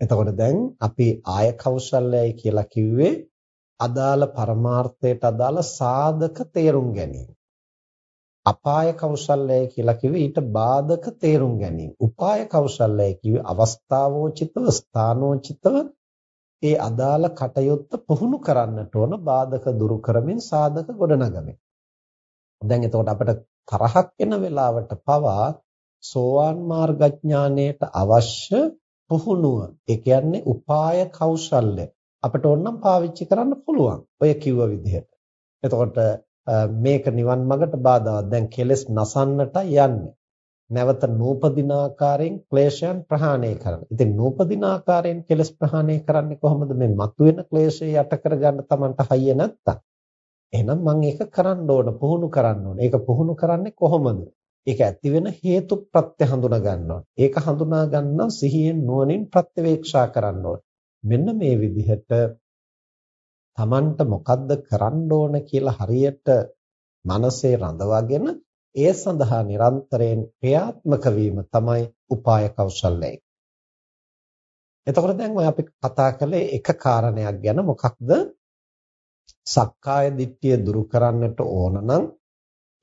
එතකොට දැන් අපි ආය කෞශල්‍යයි කියලා කිව්වේ අදාළ පරමාර්ථයට අදාළ සාධක තේරුම් ගැනීම. අපාය කෞශල්‍යය කියලා කිව්වේ ඊට බාධක තේරුම් ගැනීම. උපාය කෞශල්‍යය කිව්වේ අවස්ථාවෝචිතව ස්ථානෝචිතව ඒ අදාළ කටයුත්ත පුහුණු කරන්නට ඕන බාධක දුරු කරමින් සාධක ගොඩනගමින්. දැන් එතකොට අපිට තරහක් එන වෙලාවට පවා සෝවාන් මාර්ගඥානයට අවශ්‍ය පුහුණුව ඒ කියන්නේ උපාය කෞශල්‍ය අපිට ඕනනම් පාවිච්චි කරන්න පුළුවන්. ඔය කිව්ව විදිහට. එතකොට මේක නිවන් මඟට බාධාවක්. දැන් කෙලෙස් නසන්නට යන්නේ. නැවත නූපදින ආකාරයෙන් ක්ලේශයන් ප්‍රහාණය කරන්න. ඉතින් නූපදින ආකාරයෙන් කෙලෙස් ප්‍රහාණය කරන්නේ කොහොමද? මේ මතුවෙන ක්ලේශය යට කරගන්න Tamanට හයිය නැත්තම්. එහෙනම් මම ඒක කරන්න ඕන, පුහුණු කරන්න ඕන. ඒක පුහුණු කරන්නේ කොහොමද? ඒක ඇති වෙන හේතු ප්‍රත්‍ය හඳුනා ගන්නවා. ඒක හඳුනා ගන්න සිහියෙන් නුවණින් ප්‍රත්‍යවේක්ෂා කරන්න ඕන. මෙන්න මේ විදිහට Tamanට මොකද්ද කරන්න ඕන කියලා හරියට මනසේ රඳවාගෙන ඒ සඳහා නිරන්තරයෙන් ක්‍රියාත්මක වීම තමයි උපාය කෞශල්‍යය. එතකොට දැන් ඔය අපි කතා කළේ එක කාරණයක් ගැන මොකක්ද? සක්කාය දිට්ඨිය දුරු කරන්නට ඕන නම්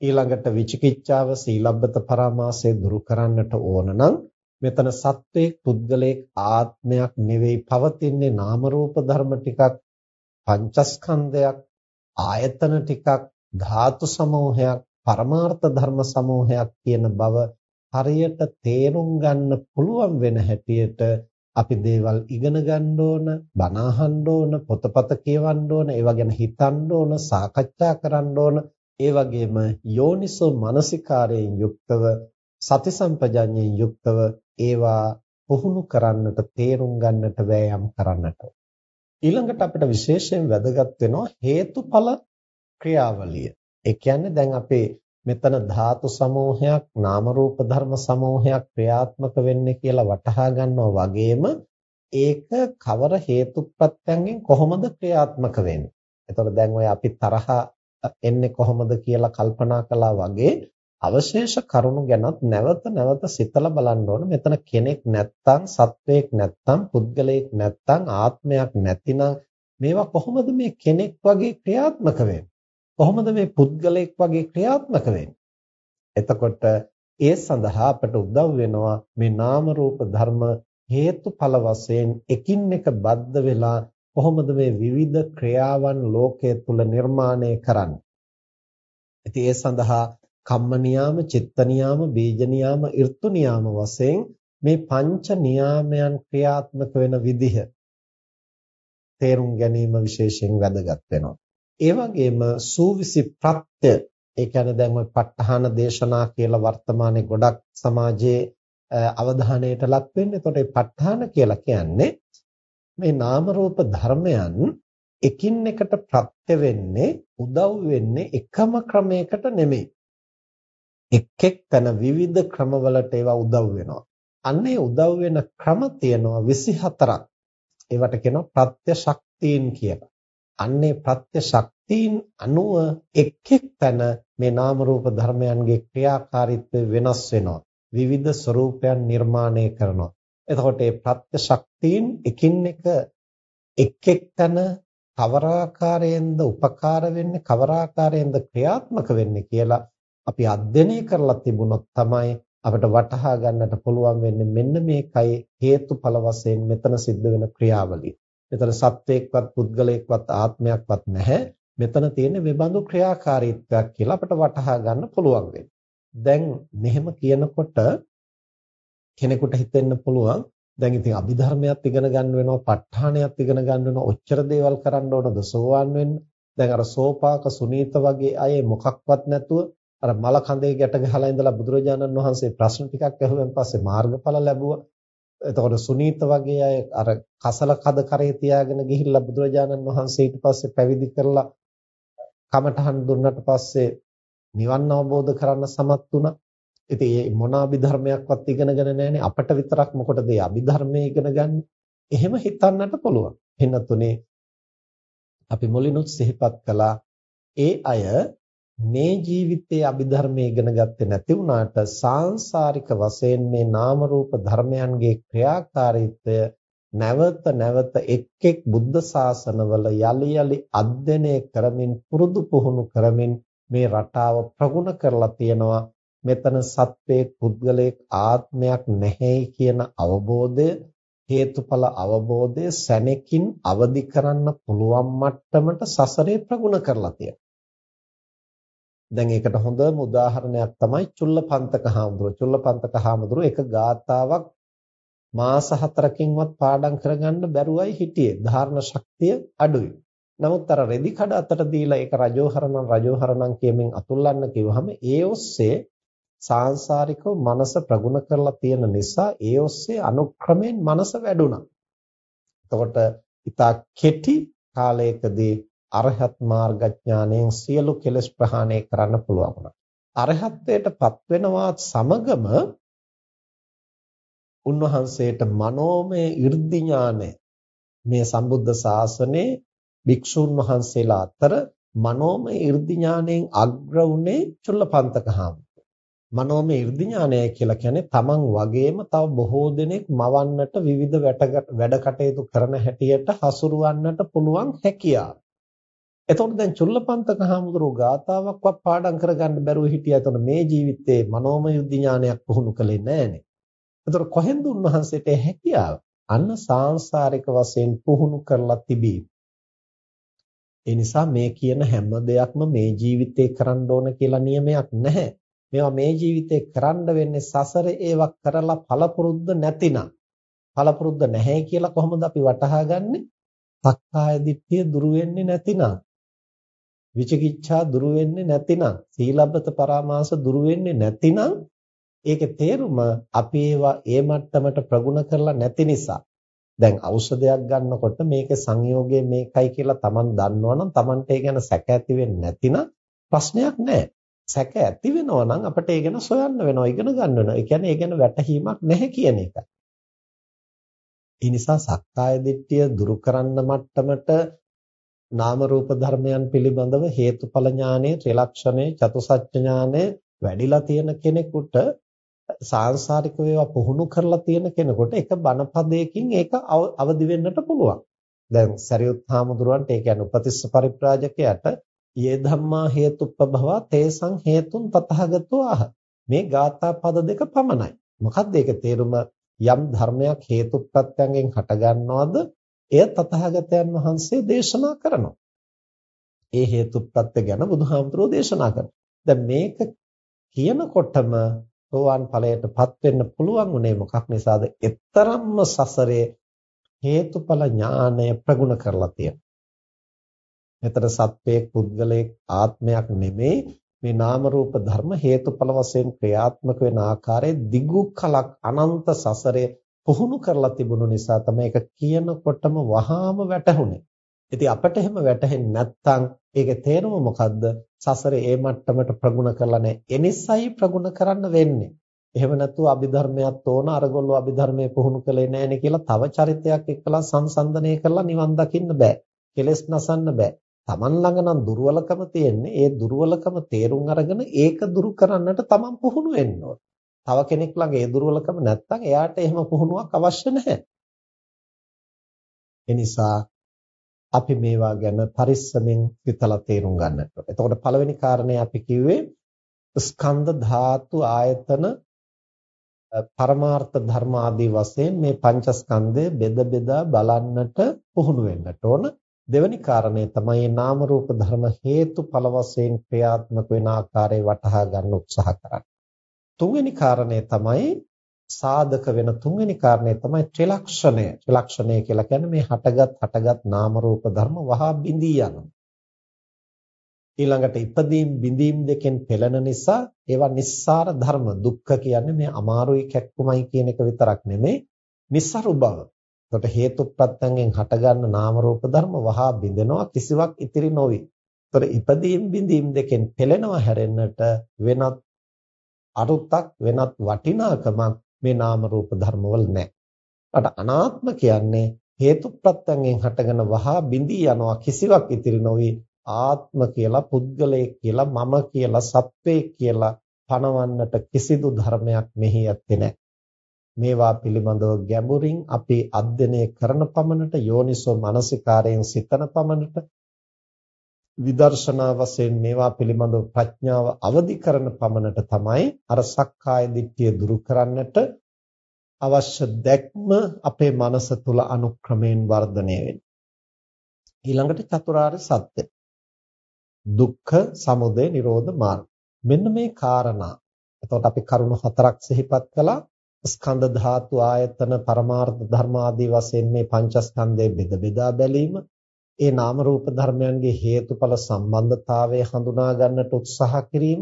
ඊළඟට විචිකිච්ඡාව සීලබ්බත පරාමාසය දුරු කරන්නට ඕන නම් මෙතන සත්වයේ පුද්ගලයක ආත්මයක් නෙවෙයි පවතින්නේ නාම රූප ධර්ම ටිකක් පංචස්කන්ධයක් ආයතන ටිකක් ධාතු සමූහයක් පරමාර්ථ ධර්ම සමූහයක් කියන බව හරියට තේරුම් ගන්න පුළුවන් වෙන හැටියට අපි දේවල් ඉගෙන ගන්න ඕන, බණ අහන්න ඕන, පොතපත කියවන්න ඕන, ඒවා ගැන හිතන්න ඕන, සාකච්ඡා කරන්න ඕන. ඒ වගේම යෝනිසෝ මනසිකාරයෙන් යුක්තව සති සම්පජඤ්ඤයෙන් යුක්තව ඒවා පුහුණු කරන්නට, තේරුම් ගන්නට වෑයම් කරන්නට. ඊළඟට අපිට විශේෂයෙන් වැදගත් වෙනවා හේතුඵල ක්‍රියාවලිය. ඒ කියන්නේ දැන් අපේ මෙතන ධාතු සමූහයක් නාම රූප ධර්ම සමූහයක් ක්‍රියාත්මක වෙන්නේ කියලා වටහා ගන්නවා වගේම ඒක කවර හේතු ප්‍රත්‍යයෙන් කොහොමද ක්‍රියාත්මක වෙන්නේ. එතකොට දැන් ඔය අපි තරහ එන්නේ කොහොමද කියලා කල්පනා කළා වගේ අවශේෂ කරුණු ගැනත් නැවත නැවත සිතලා බලන්න ඕන. මෙතන කෙනෙක් නැත්තම් සත්වයක් නැත්තම් පුද්ගලයෙක් නැත්තම් ආත්මයක් නැතිනම් මේවා කොහොමද මේ කෙනෙක් වගේ ක්‍රියාත්මක වෙන්නේ? කොහොමද මේ පුද්ගලයෙක් වගේ ක්‍රියාත්මක වෙන්නේ? එතකොට ඒ සඳහා අපට උදව් වෙනවා මේ නාම රූප ධර්ම හේතුඵල වශයෙන් එකින් එක බද්ධ වෙලා කොහොමද මේ විවිධ ක්‍රියාවන් ලෝකයේ තුල නිර්මාණය කරන්නේ? ඉතින් ඒ සඳහා කම්ම නියාම, චිත්ත නියාම, බීජ නියාම, ඍතු නියාම වශයෙන් මේ පංච නියාමයන් ක්‍රියාත්මක වෙන විදිහ තේරුම් ගැනීම විශේෂයෙන් වැදගත් වෙනවා. ඒ වගේම සූවිසි ප්‍රත්‍ය ඒ කියන්නේ දැන් ওই ප ဋ ාහන දේශනා කියලා වර්තමානයේ ගොඩක් සමාජයේ අවධානයට ලක් වෙන්නේ. එතකොට මේ ප ဋ ාහන කියලා කියන්නේ මේ නාම රූප ධර්මයන් එකින් එකට ප්‍රත්‍ය වෙන්නේ උදව් වෙන්නේ එකම ක්‍රමයකට නෙමෙයි. එක් එක් තන විවිධ ක්‍රමවලට ඒවා උදව් වෙනවා. අන්නේ උදව් වෙන ක්‍රම තියෙනවා 24ක්. ඒවට කියනවා ප්‍රත්‍ය ශක්තියින් කියලා. අන්නේ ප්‍රත්‍ය ශක්තියින් අනුව එක් එක් තැන මේ නාම රූප ධර්මයන්ගේ ක්‍රියාකාරීත්වය වෙනස් වෙනවා. විවිධ ස්වરૂපයන් නිර්මාණය කරනවා. එතකොට මේ ප්‍රත්‍ය ශක්තියින් එකින් එක එක් එක් තැන කවර ආකාරයෙන්ද උපකාර වෙන්නේ කවර ආකාරයෙන්ද ක්‍රියාත්මක වෙන්නේ කියලා අපි අධ්‍යයනය කරලා තිබුණොත් තමයි අපිට වටහා ගන්නට පුළුවන් වෙන්නේ මෙන්න මේකයි හේතුඵල වශයෙන් මෙතන සිද්ධ වෙන ක්‍රියාවලිය. මෙතන සත්වයක්වත් පුද්ගලයෙක්වත් ආත්මයක්වත් නැහැ. මෙතන තියෙන මෙබඳු ක්‍රියාකාරීත්වයක් කියලා අපිට වටහා ගන්න පුළුවන් දැන් මෙහෙම කියනකොට කෙනෙකුට හිතෙන්න පුළුවන් දැන් ඉතින් අභිධර්මයක් ඉගෙන ගන්න වෙනවා, ප ဋ ාණයක් ඉගෙන ගන්න වෙනවා, ඔච්චර දේවල් කරන්න ඕනද සෝවාන් වෙන්න? දැන් අර සෝපාක සුනීත වගේ අය මොකක්වත් නැතුව අර මල කඳේ ගැට ගහලා ඉඳලා බුදුරජාණන් වහන්සේ ප්‍රශ්න ටිකක් අහුවෙන් පස්සේ මාර්ගඵල ලැබුවා. එතකොට සුනීත වගේ අය අර කසල කද කරේ තියාගෙන ගිහිල්ලා බුදුරජාණන් වහන්සේ ඊට පස්සේ පැවිදි කරලා කමඨහන් දුන්නට පස්සේ නිවන් අවබෝධ කරන්න සමත් වුණා. ඉතින් මේ මොන අභිධර්මයක්වත් ඉගෙනගෙන නැහැනේ අපට විතරක් මොකටද මේ අභිධර්මයේ ඉගෙන ගන්න. එහෙම හිතන්නට පුළුවන්. එන්නතුනේ අපි මුලිනුත් සිහිපත් කළා ඒ අය මේ ජීවිතයේ අභිධර්මයේ ඉගෙන ගත්තේ නැති වුණාට සාංශාරික වශයෙන් මේ නාම රූප ධර්මයන්ගේ ක්‍රියාකාරීත්වය නැවත නැවත එක් එක් බුද්ධ ශාසනවල යලි යලි අධ්‍යයනය කරමින් පුරුදු පුහුණු කරමින් මේ රටාව ප්‍රගුණ කරලා තියෙනවා මෙතන සත්වයේ පුද්ගලයක ආත්මයක් නැහැයි කියන අවබෝධය හේතුඵල අවබෝධය සැනකින් අවදි කරන්න පුළුවන් මට්ටමට සසරේ ප්‍රගුණ කරලා තියෙනවා. දැන් ඒකට හොඳම උදාහරණයක් තමයි චුල්ලපන්තක හාමුදුරුවෝ. චුල්ලපන්තක හාමුදුරුවෝ එක ගාතාවක් මාස 4කින්වත් පාඩම් කරගන්න බැරුවයි හිටියේ. ධාරණ ශක්තිය අඩුයි. නමුත් අර රෙදි කඩ අතට දීලා ඒක රජෝහරණම් රජෝහරණම් කියමින් අතුල්ලන්න කිව්වහම ඒ ඔස්සේ සාංශාරිකව මනස ප්‍රගුණ කරලා තියෙන නිසා ඒ ඔස්සේ අනුක්‍රමයෙන් මනස වැඩුණා. එතකොට ඊට කෙටි කාලයකදී අරහත් මාර්ගඥාණයෙන් සියලු කෙලෙස් ප්‍රහාණය කරන්න පුළුවන් වුණා. අරහත්ත්වයටපත් වෙනවත් සමගම උන්වහන්සේට මනෝමය 이르දි ඥානය මේ සම්බුද්ධ ශාසනයේ භික්ෂුන් වහන්සේලා අතර මනෝමය 이르දි ඥාණයෙන් අග්‍ර වුණේ චුල්ලපන්තක හාමුදුරුවෝ. මනෝමය 이르දි ඥානය කියලා කියන්නේ තමන් වගේම තව බොහෝ දෙනෙක් මවන්නට විවිධ වැඩ කටයුතු කරන හැටියට හසුරවන්නට පුළුවන් හැකියාව. එතකොට දැන් චුල්ලපන්තක හාමුදුරුවෝ ගාතාවක්වත් පාඩම් කරගන්න බැරුව හිටියා. එතකොට මේ ජීවිතේ මනෝමය ඉර්ධි ඥානයක් පුහුණු කළේ නැහනේ. එතකොට කොහෙන්ද උන්වහන්සේට හැකියාව? අන්න සාංශාරික වශයෙන් පුහුණු කරලා තිබී. ඒ නිසා මේ කියන හැම දෙයක්ම මේ ජීවිතේ කරන්න ඕන කියලා නියමයක් නැහැ. මේවා මේ ජීවිතේ කරන්න වෙන්නේ සසරේ ඒවා කරලා පළපුරුද්ද නැතිනම්. පළපුරුද්ද නැහැ කියලා කොහොමද අපි වටහා ගන්නෙ? සක්කාය දිට්ඨිය දුරු වෙන්නේ නැතිනම්. විචිකිච්ඡා දුරු වෙන්නේ නැතිනම් සීලබ්බත පරාමාස දුරු වෙන්නේ නැතිනම් ඒකේ තේරුම අපි ඒවා ඒ මට්ටමට ප්‍රගුණ කරලා නැති නිසා. දැන් ఔෂධයක් ගන්නකොට මේකේ සංයෝගය මේකයි කියලා Taman දන්නවනම් Tamanට ඒ ගැන සැක ඇති වෙන්නේ නැතිනම් ප්‍රශ්නයක් නැහැ. සැක ඇති වෙනවා නම් අපිට ඒ ගැන සොයන්න වෙනවා ඉගෙන ගන්න වෙනවා. ඒ කියන්නේ ඒ ගැන වැටහීමක් නැහැ කියන එක. ඒ නිසා සක්කාය දිට්ඨිය දුරු කරන්න මට්ටමට නාම රූප ධර්මයන් පිළිබඳව හේතුඵල ඥානය, ත්‍රිලක්ෂණය, චතුසත්‍ය ඥානය වැඩිලා තියෙන කෙනෙකුට සාංශාරික වේවා පුහුණු කරලා තියෙන කෙනෙකුට එක බණපදයකින් ඒක අවදි වෙන්නට පුළුවන්. දැන් සරියුත් හාමුදුරුවන්ට ඒ කියන්නේ උපතිස්ස පරිප්‍රාජකයට යේ ධම්මා හේතුප්පභවා තේසං හේතුන් තතහගතෝ ආහ. මේ ගාථා පද දෙක පමණයි. මොකක්ද ඒකේ තේරුම යම් ධර්මයක් හේතුප්‍රත්‍යයෙන් හටගන්නවද එය තථාගතයන් වහන්සේ දේශනා කරනවා. ඒ හේතුප්‍රත්‍ය ගැන බුදුහාමුදුරෝ දේශනා කරනවා. දැන් මේක කියනකොටම සෝවාන් ඵලයටපත් වෙන්න පුළුවන් උනේ මොකක් නිසාද? එතරම්ම සසරේ හේතුඵල ඥානය ප්‍රගුණ කරලා තියෙනවා. මෙතන සත්වයේ පුද්ගලයේ ආත්මයක් නෙමෙයි මේ නාම රූප ධර්ම හේතුඵල වශයෙන් ක්‍රියාත්මක වෙන ආකාරයේ දිගු කලක් අනන්ත සසරේ පුහුණු කරලා තිබුණු නිසා තමයි ඒක කියනකොටම වහාම වැටහුනේ. ඉතින් අපිට එහෙම වැටහෙන්නේ නැත්නම් ඒකේ තේරුම මොකද්ද? සසරේ ඒ මට්ටමට ප්‍රගුණ කරලා නැහැ. එනිසයි ප්‍රගුණ කරන්න වෙන්නේ. එහෙම නැතුව අභිධර්මයක් තෝන අරගොල්ලෝ අභිධර්මයේ පුහුණු කළේ නැහැනේ කියලා තව චරිතයක් එක්කලා සංසන්දනය කරලා නිවන් දකින්න බෑ. කෙලෙස් නසන්න බෑ. Taman ළඟ නම් දුර්වලකම තියෙන්නේ. ඒ දුර්වලකම තේරුම් අරගෙන ඒක දුරු කරන්නට Taman පුහුණු වෙන්න ඕනේ. තව කෙනෙක් ළඟ ඒ දුර්වලකම නැත්නම් එයාට එහෙම පුහුණුවක් අවශ්‍ය නැහැ. ඒ නිසා අපි මේවා ගැන පරිස්සමෙන් හිතලා තේරුම් ගන්නට ඕනේ. එතකොට පළවෙනි කාරණේ අපි කිව්වේ ස්කන්ධ ධාතු ආයතන පරමාර්ථ ධර්ම ආදී වශයෙන් මේ පංචස්කන්ධය බෙද බෙදා බලන්නට පුහුණු වෙන්නට ඕන. දෙවැනි කාරණේ තමයි නාම රූප ධර්ම හේතුඵල වශයෙන් ක්‍රියාත්මක වෙන ආකාරය වටහා ගන්න උත්සාහ කරන්නේ. තුන්වෙනි කාරණය තමයි සාධක වෙන තුන්වෙනි කාරණය තමයි ත්‍රිලක්ෂණය. ත්‍රිලක්ෂණය කියලා කියන්නේ මේ හටගත් හටගත් නාම රූප ධර්ම වහා බිඳී යනවා. ඊළඟට ඉපදීම් බිඳීම් දෙකෙන් පෙළෙන නිසා ඒවා නිස්සාර ධර්ම දුක්ඛ කියන්නේ මේ අමාරුයි කැක්කුමයි කියන එක විතරක් නෙමෙයි නිස්සරු බව. එතකොට හේතු ප්‍රත්‍යයෙන් හටගන්න නාම රූප ධර්ම වහා බිඳෙනවා කිසිවක් ඉතිරි නොවි. එතකොට ඉපදීම් බිඳීම් දෙකෙන් පෙළෙනවා හැරෙන්නට වෙනත් අරුත්තක් වෙනත් වටිනාකමක් මේ නාම රූප ධර්මවල නැහැ. අට අනාත්ම කියන්නේ හේතු ප්‍රත්‍යයෙන් හටගෙන වහා බිඳී යනවා කිසිවක් ඉතිරි නොවි ආත්ම කියලා පුද්ගලයෙක් කියලා මම කියලා සත්වයෙක් කියලා පනවන්නට කිසිදු ධර්මයක් මෙහි ඇත්තේ නැහැ. මේවා පිළිබඳව ගැඹුරින් අපි අධ්‍යයනය කරන පමණට යෝනිසෝ මනසිකාරයෙන් සිතන පමණට විදර්ශනා වශයෙන් මේවා පිළිබඳව ප්‍රඥාව අවදි කරන පමණට තමයි අර සක්කාය දිට්ඨිය දුරු කරන්නට අවශ්‍ය දැක්ම අපේ මනස තුල අනුක්‍රමයෙන් වර්ධනය වෙන්නේ. ඊළඟට චතුරාර්ය සත්‍ය. දුක්ඛ, සමුදය, නිරෝධ මාර්ග. මෙන්න මේ කාරණා. එතකොට අපි කරුණු හතරක් සිහිපත් කළා. ස්කන්ධ ධාතු ආයතන පරමාර්ථ ධර්ම ආදී වශයෙන් මේ පංචස්කන්ධයේ බෙද බෙදා බැලීම ඒ නාම රූප ධර්මයන්ගේ හේතුඵල සම්බන්ධතාවය හඳුනා ගන්නට උත්සාහ කිරීම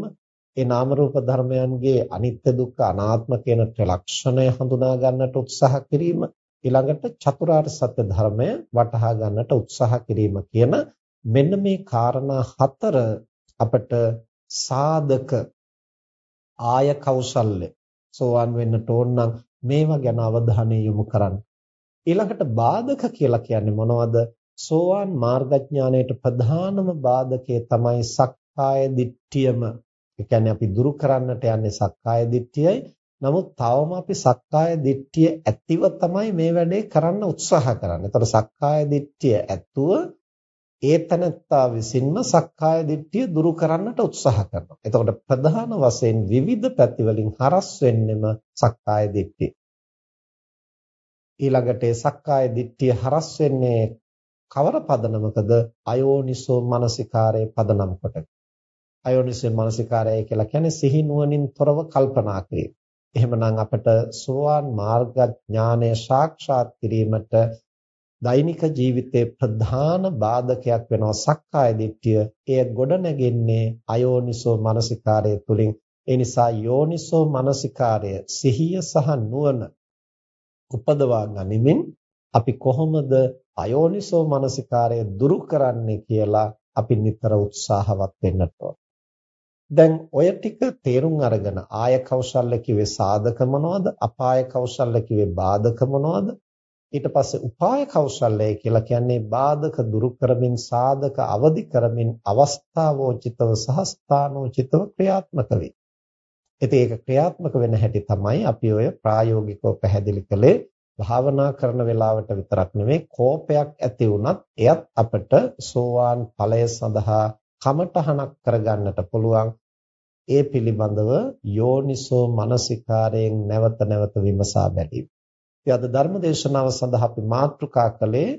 ඒ නාම රූප ධර්මයන්ගේ අනිත්‍ය දුක්ඛ අනාත්ම කියන ත්‍රිලක්ෂණය හඳුනා ගන්නට උත්සාහ කිරීම ඊළඟට චතුරාර්ය සත්‍ය ධර්මය වටහා ගන්නට උත්සාහ කිරීම කියන මෙන්න මේ காரணා හතර අපට සාධක ආය කෞශල්‍ය සෝවන් වෙන්නට ඕන නම් මේවා ගැන අවධානය යොමු කරන්න ඊළඟට බාධක කියලා කියන්නේ මොනවද සෝවාන් මාර්ගඥානයට ප්‍රධානම බාධකේ තමයි සක්කාය දිට්ඨියම. ඒ කියන්නේ අපි දුරු කරන්නට යන්නේ සක්කාය දිට්ඨියයි. නමුත් තවම අපි සක්කාය දිට්ඨිය ඇතිව තමයි මේ වැඩේ කරන්න උත්සාහ කරන්නේ. ඒතර සක්කාය දිට්ඨිය ඇතුව ඒතනත්තා විසින්ම සක්කාය දිට්ඨිය දුරු කරන්නට උත්සාහ කරනවා. එතකොට ප්‍රධාන වශයෙන් විවිධ පැතිවලින් හරස් වෙන්නෙම සක්කාය දිට්ඨිය. ඊළඟට සක්කාය දිට්ඨිය හරස් වෙන්නේ කවර පදනමකද අයෝනිසෝ මනසිකාරයේ පදනම් කොට අයෝනිසෝ මනසිකාරය කියලා කියන්නේ සිහි නුවණින් තොරව කල්පනා කිරීම. එහෙමනම් අපට සෝවාන් මාර්ග ඥානය සාක්ෂාත් කිරීමට දෛනික ජීවිතයේ ප්‍රධාන බාධකයක් වෙනවා සක්කාය දිට්ඨිය. එය ගොඩ නැගෙන්නේ අයෝනිසෝ මනසිකාරය තුලින්. ඒ නිසා යෝනිසෝ මනසිකාරය සිහිය සහ නුවණ උපදවා ගනිමින් අපි කොහොමද අයෝනිසෝ මනසිකාරය දුරු කරන්නේ කියලා අපි නිතර උත්සාහවත් වෙන්නට ඕන. දැන් ඔය ටික තේරුම් අරගෙන ආය කෞශල්‍ය කිව්වේ සාධක මොනවද? අපාය කෞශල්‍ය කිව්වේ බාධක මොනවද? ඊට පස්සේ උපාය කෞශල්‍යය කියලා කියන්නේ බාධක දුරු කරමින් සාධක අවදි කරමින් අවස්ථාවෝචිතව සහ ස්ථානෝචිතව ක්‍රියාත්මක වේ. ඉතින් ඒක ක්‍රියාත්මක වෙන හැටි තමයි අපි ඔය ප්‍රායෝගිකව පැහැදිලි කළේ භාවනා කරන වෙලාවට විතරක් නෙමෙයි කෝපයක් ඇති වුණත් එයත් අපට සෝවාන් ඵලය සඳහා කමටහනක් කරගන්නට පුළුවන් ඒ පිළිබඳව යෝනිසෝ මනසිකාරයෙන් නැවත නැවත විමසා බැලීම. ඉතින් අද ධර්ම දේශනාව සඳහා අපි මාතෘකා කළේ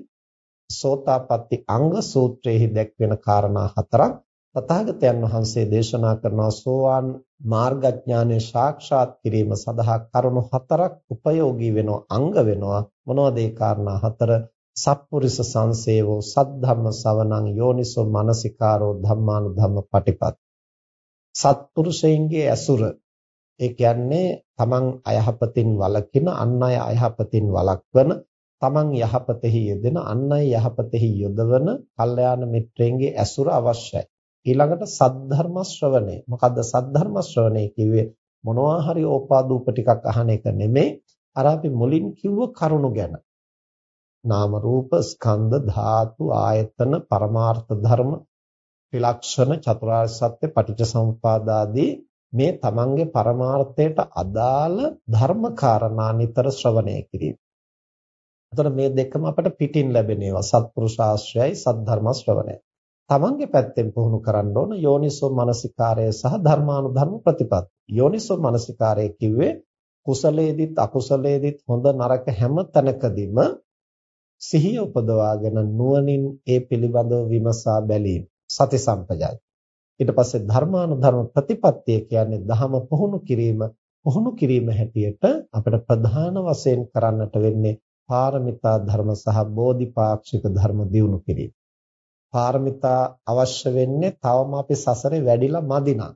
සෝතාපට්ටි අංග සූත්‍රයේහි දැක්වෙන කාරණා හතරක්. තථාගතයන් වහන්සේ දේශනා කරන සෝවාන් මාර්ගඥානය සාක්ෂාත් කිරීම සඳහා කරුණු හතරක් උපයෝගී වෙනවා අංග වෙනවා. මොනවද ඒ කාරණා හතර? සත්පුරිස සංසේවෝ සද්ධම්ම සවණං යෝනිසෝ මනසිකාරෝ ධම්මානුධම්ම පටිපත්. සත්පුරුෂයන්ගේ ඇසුර. ඒ කියන්නේ තමන් අයහපතින් වළකින අන් අය අයහපතින් වළක්වන තමන් යහපතෙහි යෙදෙන අන් අය යහපතෙහි යොදවන කල්යාණ මිත්‍රයන්ගේ ඇසුර අවශ්‍යයි. ඊළඟට සද්ධර්ම ශ්‍රවණය. මොකද්ද සද්ධර්ම ශ්‍රවණය කිව්වේ? මොනවා හරි ඕපාදූප ටිකක් අහන එක නෙමෙයි. අර අපි මුලින් කිව්ව කරුණු ගැන. නාම රූප ස්කන්ධ ධාතු ආයතන පරමාර්ථ ධර්ම ත්‍රිලක්ෂණ චතුරාර්ය සත්‍ය පටිච්චසමුපාදාදී මේ තමන්ගේ පරමාර්ථයට අදාළ ධර්ම කාරණා නිතර ශ්‍රවණය කිරීම. එතකොට මේ දෙකම අපට පිටින් ලැබෙන ඒවා සත්පුරුෂ ආශ්‍රයයි සද්ධර්ම ශ්‍රවණයයි. තමන්ගේ පැත්තෙන් පුහුණු කරන්න ඕන යෝනිසෝ මනසිකාරය සහ ධර්මානුධර්ම ප්‍රතිපත්ති. යෝනිසෝ මනසිකාරය කිව්වේ කුසලයේදීත් අකුසලයේදීත් හොඳ නරක හැම තැනකදීම සිහිය උපදවාගෙන නුවණින් ඒ පිළිබඳව විමසා බැලීම සති සම්පජාය. ඊට පස්සේ ධර්මානුධර්ම ප්‍රතිපත්තිය කියන්නේ ධහම පුහුණු කිරීම පුහුණු කිරීම හැටියට අපිට ප්‍රධාන වශයෙන් කරන්නට වෙන්නේ පාරමිතා ධර්ම සහ බෝධිපාක්ෂික ධර්ම දියුණු කිරීම. පාරමිතා අවශ්‍ය වෙන්නේ තවම අපි සසරේ වැඩිලා මදි නම්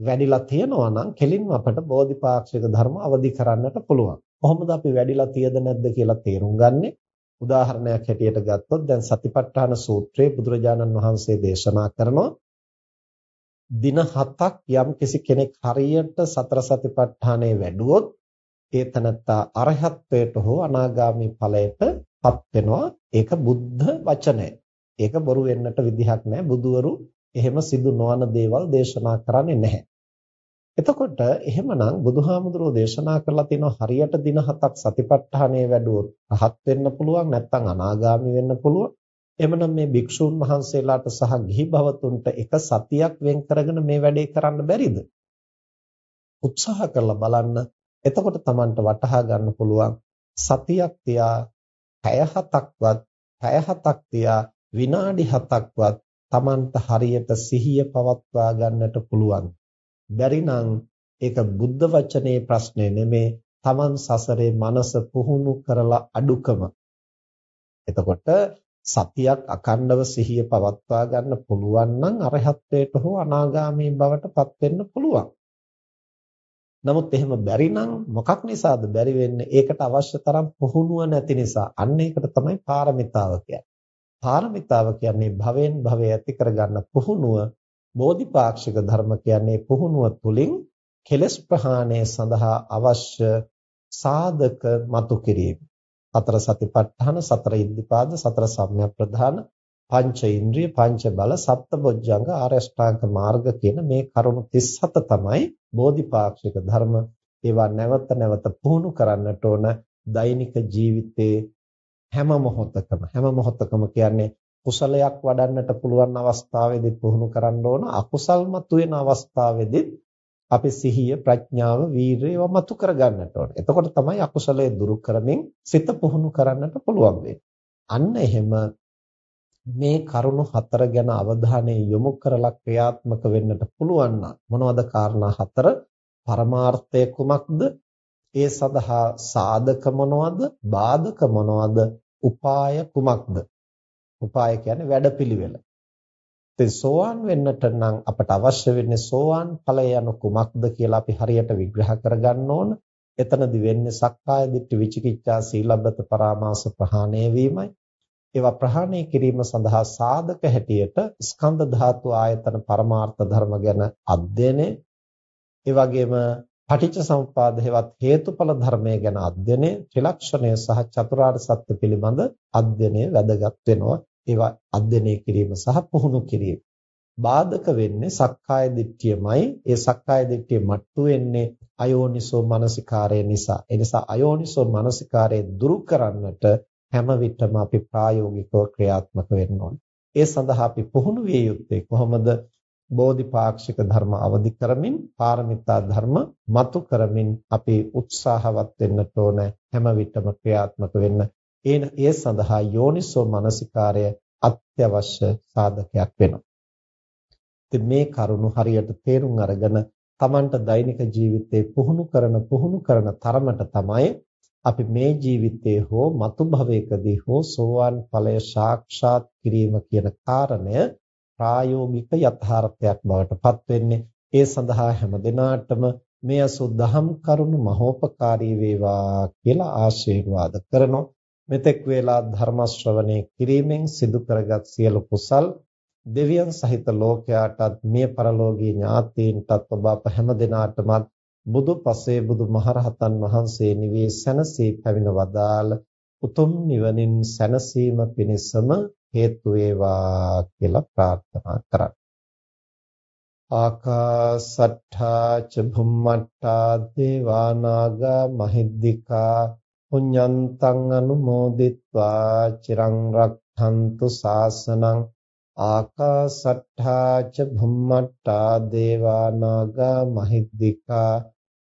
වැඩිලා තියෙනවා නම් කෙලින්ම අපට බෝධිපාක්ෂික ධර්ම අවදි කරන්නට පුළුවන්. කොහොමද අපි වැඩිලා තියද නැද්ද කියලා තේරුම් ගන්නෙ? උදාහරණයක් හැටියට ගත්තොත් දැන් සතිපට්ඨාන සූත්‍රයේ බුදුරජාණන් වහන්සේ දේශනා කරනවා දින 7ක් යම් කිසි කෙනෙක් හරියට සතර සතිපට්ඨානයේ වැඩුවොත් ඒ තනත්තා අරහත්ත්වයට හෝ අනාගාමී ඵලයට පත් වෙනවා. ඒක බුද්ධ වචනය. ඒක බොරු වෙන්නට විදිහක් නැහැ. බුදවරු එහෙම සිදු නොවන දේවල් දේශනා කරන්නේ නැහැ. එතකොට එහෙමනම් බුදුහාමුදුරෝ දේශනා කරලා තියෙනවා හරියට දින හතක් සතිපට්ඨානය වැඩුවොත් රහත් වෙන්න පුළුවන් නැත්නම් අනාගාමි වෙන්න පුළුවන්. එහෙමනම් මේ භික්ෂුන් වහන්සේලාට සහ ගිහි භවතුන්ට එක සතියක් වෙන් කරගෙන මේ වැඩේ කරන්න බැරිද? උත්සාහ කරලා බලන්න. එතකොට Tamanට වටහා ගන්න පුළුවන් සතියක් තියා පැය හතක්වත් පැය හතක් තියා විනාඩි හතක්වත් Tamanට හරියට සිහිය පවත්වා ගන්නට පුළුවන්. බැරි නම් ඒක බුද්ධ වචනේ ප්‍රශ්නේ නෙමේ Taman සසරේ මනස පුහුණු කරලා අඩුකම. එතකොට සතියක් අකණ්ඩව සිහිය පවත්වා ගන්න පුළුවන් නම් අරහත්ත්වයට හෝ අනාගාමී බවට පත් වෙන්න පුළුවන්. නමුත් එහෙම බැරි නම් මොකක් නිසාද බැරි වෙන්නේ? ඒකට අවශ්‍ය තරම් පුහුණුව නැති නිසා. අන්න ඒකට තමයි පාරමිතාව කියන්නේ. පාරමිතාව කියන්නේ භවෙන් භවය ඇති කරගන්න පුහුණුව. බෝධිපාක්ෂික ධර්ම කියන්නේ පුහුණුව තුලින් කෙලස් ප්‍රහාණය සඳහා අවශ්‍ය සාධක මතු කිරීම. සතර සතිපට්ඨාන, සතර ඉද්ධිපාද, සතර සම්‍යක් ප්‍රධාන, පංච ඉන්ද්‍රිය, පංච බල, සප්තබොජ්ජංග, ආරෂ්ඨාංග මාර්ග කියන මේ කරුණු 37 තමයි බෝධිපාක්ෂික ධර්ම. ඒවා නැවත නැවත පුහුණු කරන්නට ඕන දෛනික ජීවිතේ හැම මොහොතකම හැම මොහොතකම කියන්නේ කුසලයක් වඩන්නට පුළුවන් අවස්ථාවේදී පුහුණු කරන්න ඕන අකුසල් මතුවෙන අවස්ථාවේදී අපි සිහිය ප්‍රඥාව වීරිය ඒවා මතු කරගන්නට ඕන. එතකොට තමයි අකුසලයේ දුරු කරමින් සිත පුහුණු කරන්නට පුළුවන් අන්න එහෙම මේ කරුණු හතර ගැන අවධානය යොමු කරලා ක්‍රියාත්මක වෙන්නට පුළුවන් මොනවද කාරණා හතර? පරමාර්ථය කුමක්ද? ඒ සඳහා සාධක මොනවද? බාධක මොනවද? උපාය කුමක්ද? උපාය කියන්නේ වැඩපිළිවෙල. ඉතින් සෝවාන් වෙන්නට නම් අපට අවශ්‍ය වෙන්නේ සෝවාන් ඵලය යනු කුමක්ද කියලා අපි හරියට විග්‍රහ කරගන්න ඕන. එතනදි වෙන්නේ සක්කාය දිට්ඨි විචිකිච්ඡා සීලබ්බත පරාමාස ප්‍රහාණය වීමයි. ඒවා ප්‍රහාණය කිරීම සඳහා සාධක හැටියට ස්කන්ධ ධාතු ආයතන පරමාර්ථ ධර්ම ගැන අධ්‍යයනය ඒ වගේම පටිච්ච සමුප්පාද හේවත් හේතුඵල ධර්මය ගැන අධ්‍යයනය ත්‍රිලක්ෂණය සහ චතුරාර්ය සත්‍ය පිළිබඳ අධ්‍යයනය වැදගත් වෙනවා ඒවා අධ්‍යයනය කිරීම සහ පුහුණු කිරීම. බාධක වෙන්නේ සක්කාය දිට්ඨියමයි. ඒ සක්කාය දිට්ඨිය මට්ටු වෙන්නේ අයෝනිසෝ මනසිකාරය නිසා. ඒ නිසා අයෝනිසෝ මනසිකාරය දුරු කරන්නට හැම විටම අපි ප්‍රායෝගිකව ක්‍රියාත්මක වෙන්න ඕනේ. ඒ සඳහා අපි පුහුණු විය යුත්තේ කොහොමද? බෝධිපාක්ෂික ධර්ම අවදි කරමින් පාරමිතා ධර්ම මතු කරමින් අපි උත්සාහවත් වෙන්නට ඕන හැම විටම ක්‍රියාත්මක වෙන්න ඒ ඒ සඳහා යෝනිසෝ මනසිකාරය අත්‍යවශ්‍ය සාධකයක් වෙනවා. ඉතින් මේ කරුණු හරියට තේරුම් අරගෙන Tamanට දෛනික ජීවිතේ පුහුණු කරන පුහුණු කරන තරමට තමයි අපි මේ ජීවිතයේ හෝ මතු භවයකදී හෝ සෝවාන් ඵලය සාක්ෂාත් කිරීම කියන කාරණය ප්‍රායෝගික යථාර්ථයක් බවට පත් වෙන්නේ ඒ සඳහා හැම දිනාටම මේ අසුද්ධහම් කරුණු මහෝපකාරී වේවා කියලා ආශිර්වාද කරනවා. මෙතෙක් වේලා ධර්ම ශ්‍රවණය කිරීමෙන් සිදු කරගත් සියලු කුසල් දෙවියන් සහිත ලෝකයාටත් මිය පරලෝකීය ඥාතීන්ටත් ඔබ අප හැම දිනාටමත් බුදු පසේ බුදු මහරහතන් වහන්සේ නිවී සැනසී පැමිණ වදාළ උතුම් නිවනින් සැනසීම පිණිසම හේතු වේවා කියලා ප්‍රාර්ථනා කරා. ආකාසට්ඨා ච භුම්මට්ඨා දේවානාග මහිද්దికා පුඤ්ඤන්තං අනුමෝදිත්වා චිරං රක්ඛන්තු සාසනං ආකාසට්ඨා ච භුම්මට්ඨා දේවානාග මහිද්దికා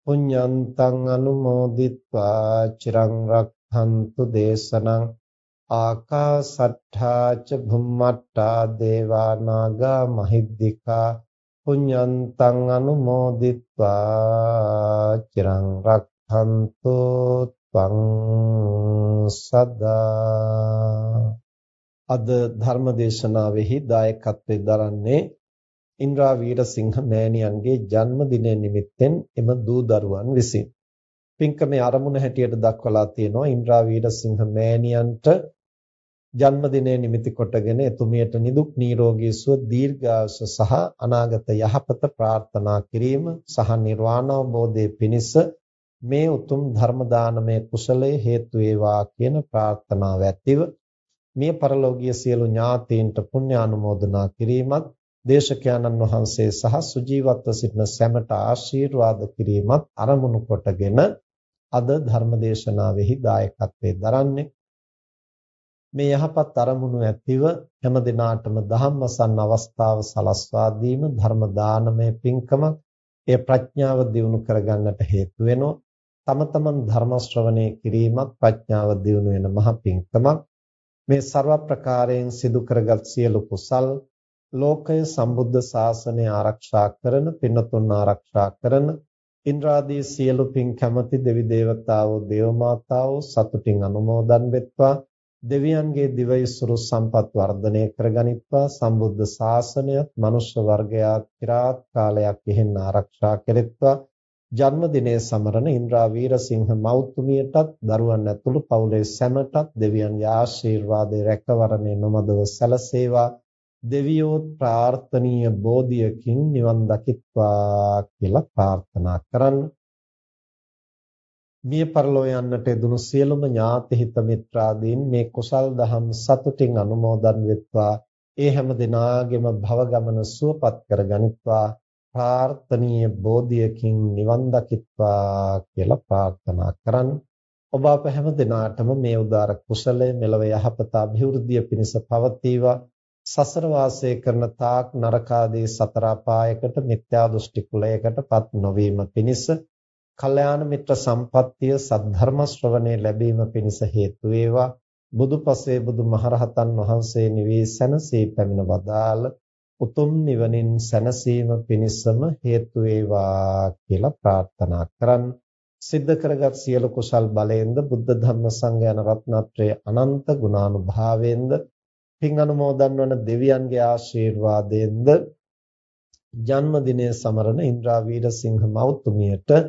පුඤ්ඤන්තං අනුමෝදිත්වා චිරං රක්ඛන්තු දේශනං ආකාසට්ඨා ච භුම්මට්ඨා දේවා නාග මහිද්దికා පුඤ්ඤන්තං අනුමෝදිත්වා චිරං රක්ඛන්තු තං සදා අද ධර්ම දේශනාවෙහි දායකත්වයෙන් දරන්නේ ඉන්ද්‍රා වීරසිංහ මෑණියන්ගේ ජන්මදිනය නිමිත්තෙන් එම දූ දරුවන් විසින්. පින්කමේ ආරමුණ හැටියට දක්වලා තියෙනවා ඉන්ද්‍රා වීරසිංහ මෑණියන්ට ජන්මදිනය නිමිති කොටගෙන එතුමියට නිදුක් නිරෝගී සුව දීර්ඝායුෂ සහ අනාගත යහපත ප්‍රාර්ථනා කිරීම සහ නිර්වාණ අවබෝධයේ පිණිස මේ උතුම් ධර්ම දානමය කුසලයේ හේතු වේවා කියන ප්‍රාර්ථනාව ඇතිව මිය පරලෝකීය සියලු ඥාතීන්ට පුණ්‍ය ආනුමෝදනා කිරීමත් දේශකයන්න් වහන්සේ සහ සුජීවත්ව සිටින සැමට ආශිර්වාද කිරීමත් අරමුණු කොටගෙන අද ධර්මදේශනාවෙහි දායකත්වයෙන් දරන්නේ මේ යහපත් අරමුණු ඇතිව හැම දිනාටම ධම්මසන්න අවස්ථාව සලස්වා දීම ධර්ම දානමය පින්කම ඒ ප්‍රඥාව දියුණු කරගන්නට හේතු වෙනවා. තම තමන් ධර්ම ශ්‍රවණය කිරීමත් ප්‍රඥාව දියුණු වෙන මහ පින්කමක්. මේ ਸਰව ප්‍රකාරයෙන් සිදු කරගත් සියලු කුසල් ලෝකය සම්බුද්ධ ශාසනය ආරක්ෂා කරන පින්නතුන් ආරක්ෂා කරන ඉන්ද්‍රාදී සියලු පින් කැමති දෙවි දේවතාවෝ දේව මාතාවෝ සතුටින් අනුමෝදන් වෙත්වා. දෙවියන්ගේ දිවයිසුරු සම්පත් වර්ධනය කරගනිත්වා. සම්බුද්ධ ශාසනයත් මනුෂ්‍ය වර්ගයාත් চিරාත් කාලයක් ඉහෙන් ආරක්ෂා කෙරෙත්වා. ජන්මදිනයේ සමරන ඉන්ද්‍රා වීරසිංහ මෞතුමියටත් දරුවන් ඇතුළු පවුලේ සැමටත් දෙවියන්ගේ ආශිර්වාදයේ රැකවරණය නොමදව සැලසේවා. දෙවියෝ ප්‍රාර්ථනීය බෝධියකින් නිවන් දකිත්වා කියලා ප්‍රාර්ථනා කරන්න. මිය පරලෝ යන්නට යෙදුණු සියලුම ඥාති හිත මිත්‍රාදීන් මේ කුසල් දහම් සතුටින් අනුමෝදන් වෙත්වා. ඒ හැම දිනාගෙම භව ගමන සුවපත් කර ගනිත්වා ප්‍රාර්ථනීය බෝධියකින් නිවන් දකිත්වා කියලා ප්‍රාර්ථනා කරන් ඔබ අප හැම දිනාටම මේ උදාර කුසලය මෙලව යහපත અભිවෘද්ධිය පිණිස පවතිවා සසර වාසය කරන තාක් නරකාදී සතර අපායකට මිත්‍යා දෘෂ්ටි කුලයකටපත් නොවීම පිණිස කල්යාණ මිත්‍ර සම්පත්තිය සද්ධර්ම ශ්‍රවණේ ලැබීම පිණිස හේතු වේවා. බුදුපසේ බුදුමහරහතන් වහන්සේ නිවී සැනසී පැමිණ වදාළ උතුම් නිවනින් සැනසීම පිණිසම හේතු වේවා කියලා ප්‍රාර්ථනා කරන් සිද්ධ කරගත් සියලු කුසල් බලයෙන්ද බුද්ධ ධම්ම සංඝ යන රත්නත්‍රයේ අනන්ත ගුණානුභාවයෙන්ද පින් අනුමෝදන් වන දෙවියන්ගේ ආශිර්වාදයෙන්ද ජන්මදිනය සමරන ඉන්ද්‍රා වීරසිංහ මෞතුමියට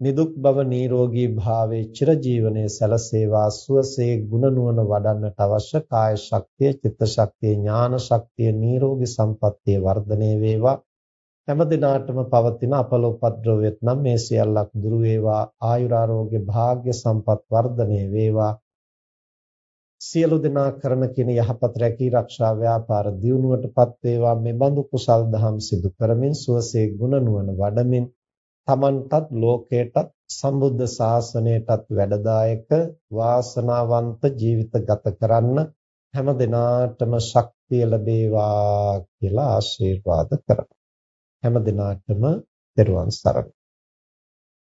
නිදුක් බව නිරෝගී භාවයේ චිරජීවනයේ සැලසේවා සුවසේ ගුණ නුවණ වඩන්නට අවශ්‍ය කාය ශක්තිය චිත්ත ශක්තිය ඥාන ශක්තිය නිරෝගී සම්පත්තිය වර්ධනය වේවා. හැම දිනාටම පවතින අපල උපද්‍රවයත් නම් මේ සියල්ලක් දුරු වේවා. ආයුරාෝග්‍ය භාග්ය සම්පත් වර්ධනය වේවා. සියලු දෙනා කරන කින යහපත් රැකී ආරක්ෂා ව්‍යාපාර දියුණුවටපත් වේවා. මේ බඳු කුසල් දහම් සිදු කරමින් සුවසේ ගුණ නුවණ වඩමින් තමන්ටත් ලෝකයටත් සම්බුද්ධ ශාසනයටත් වැඩදායක වාසනාවන්ත ජීවිත ගත කරන්න හැම දිනාටම ශක්තිය ලැබේවා කියලා ආශිර්වාද කරමු. හැම දිනාටම දරුවන් සරණයි.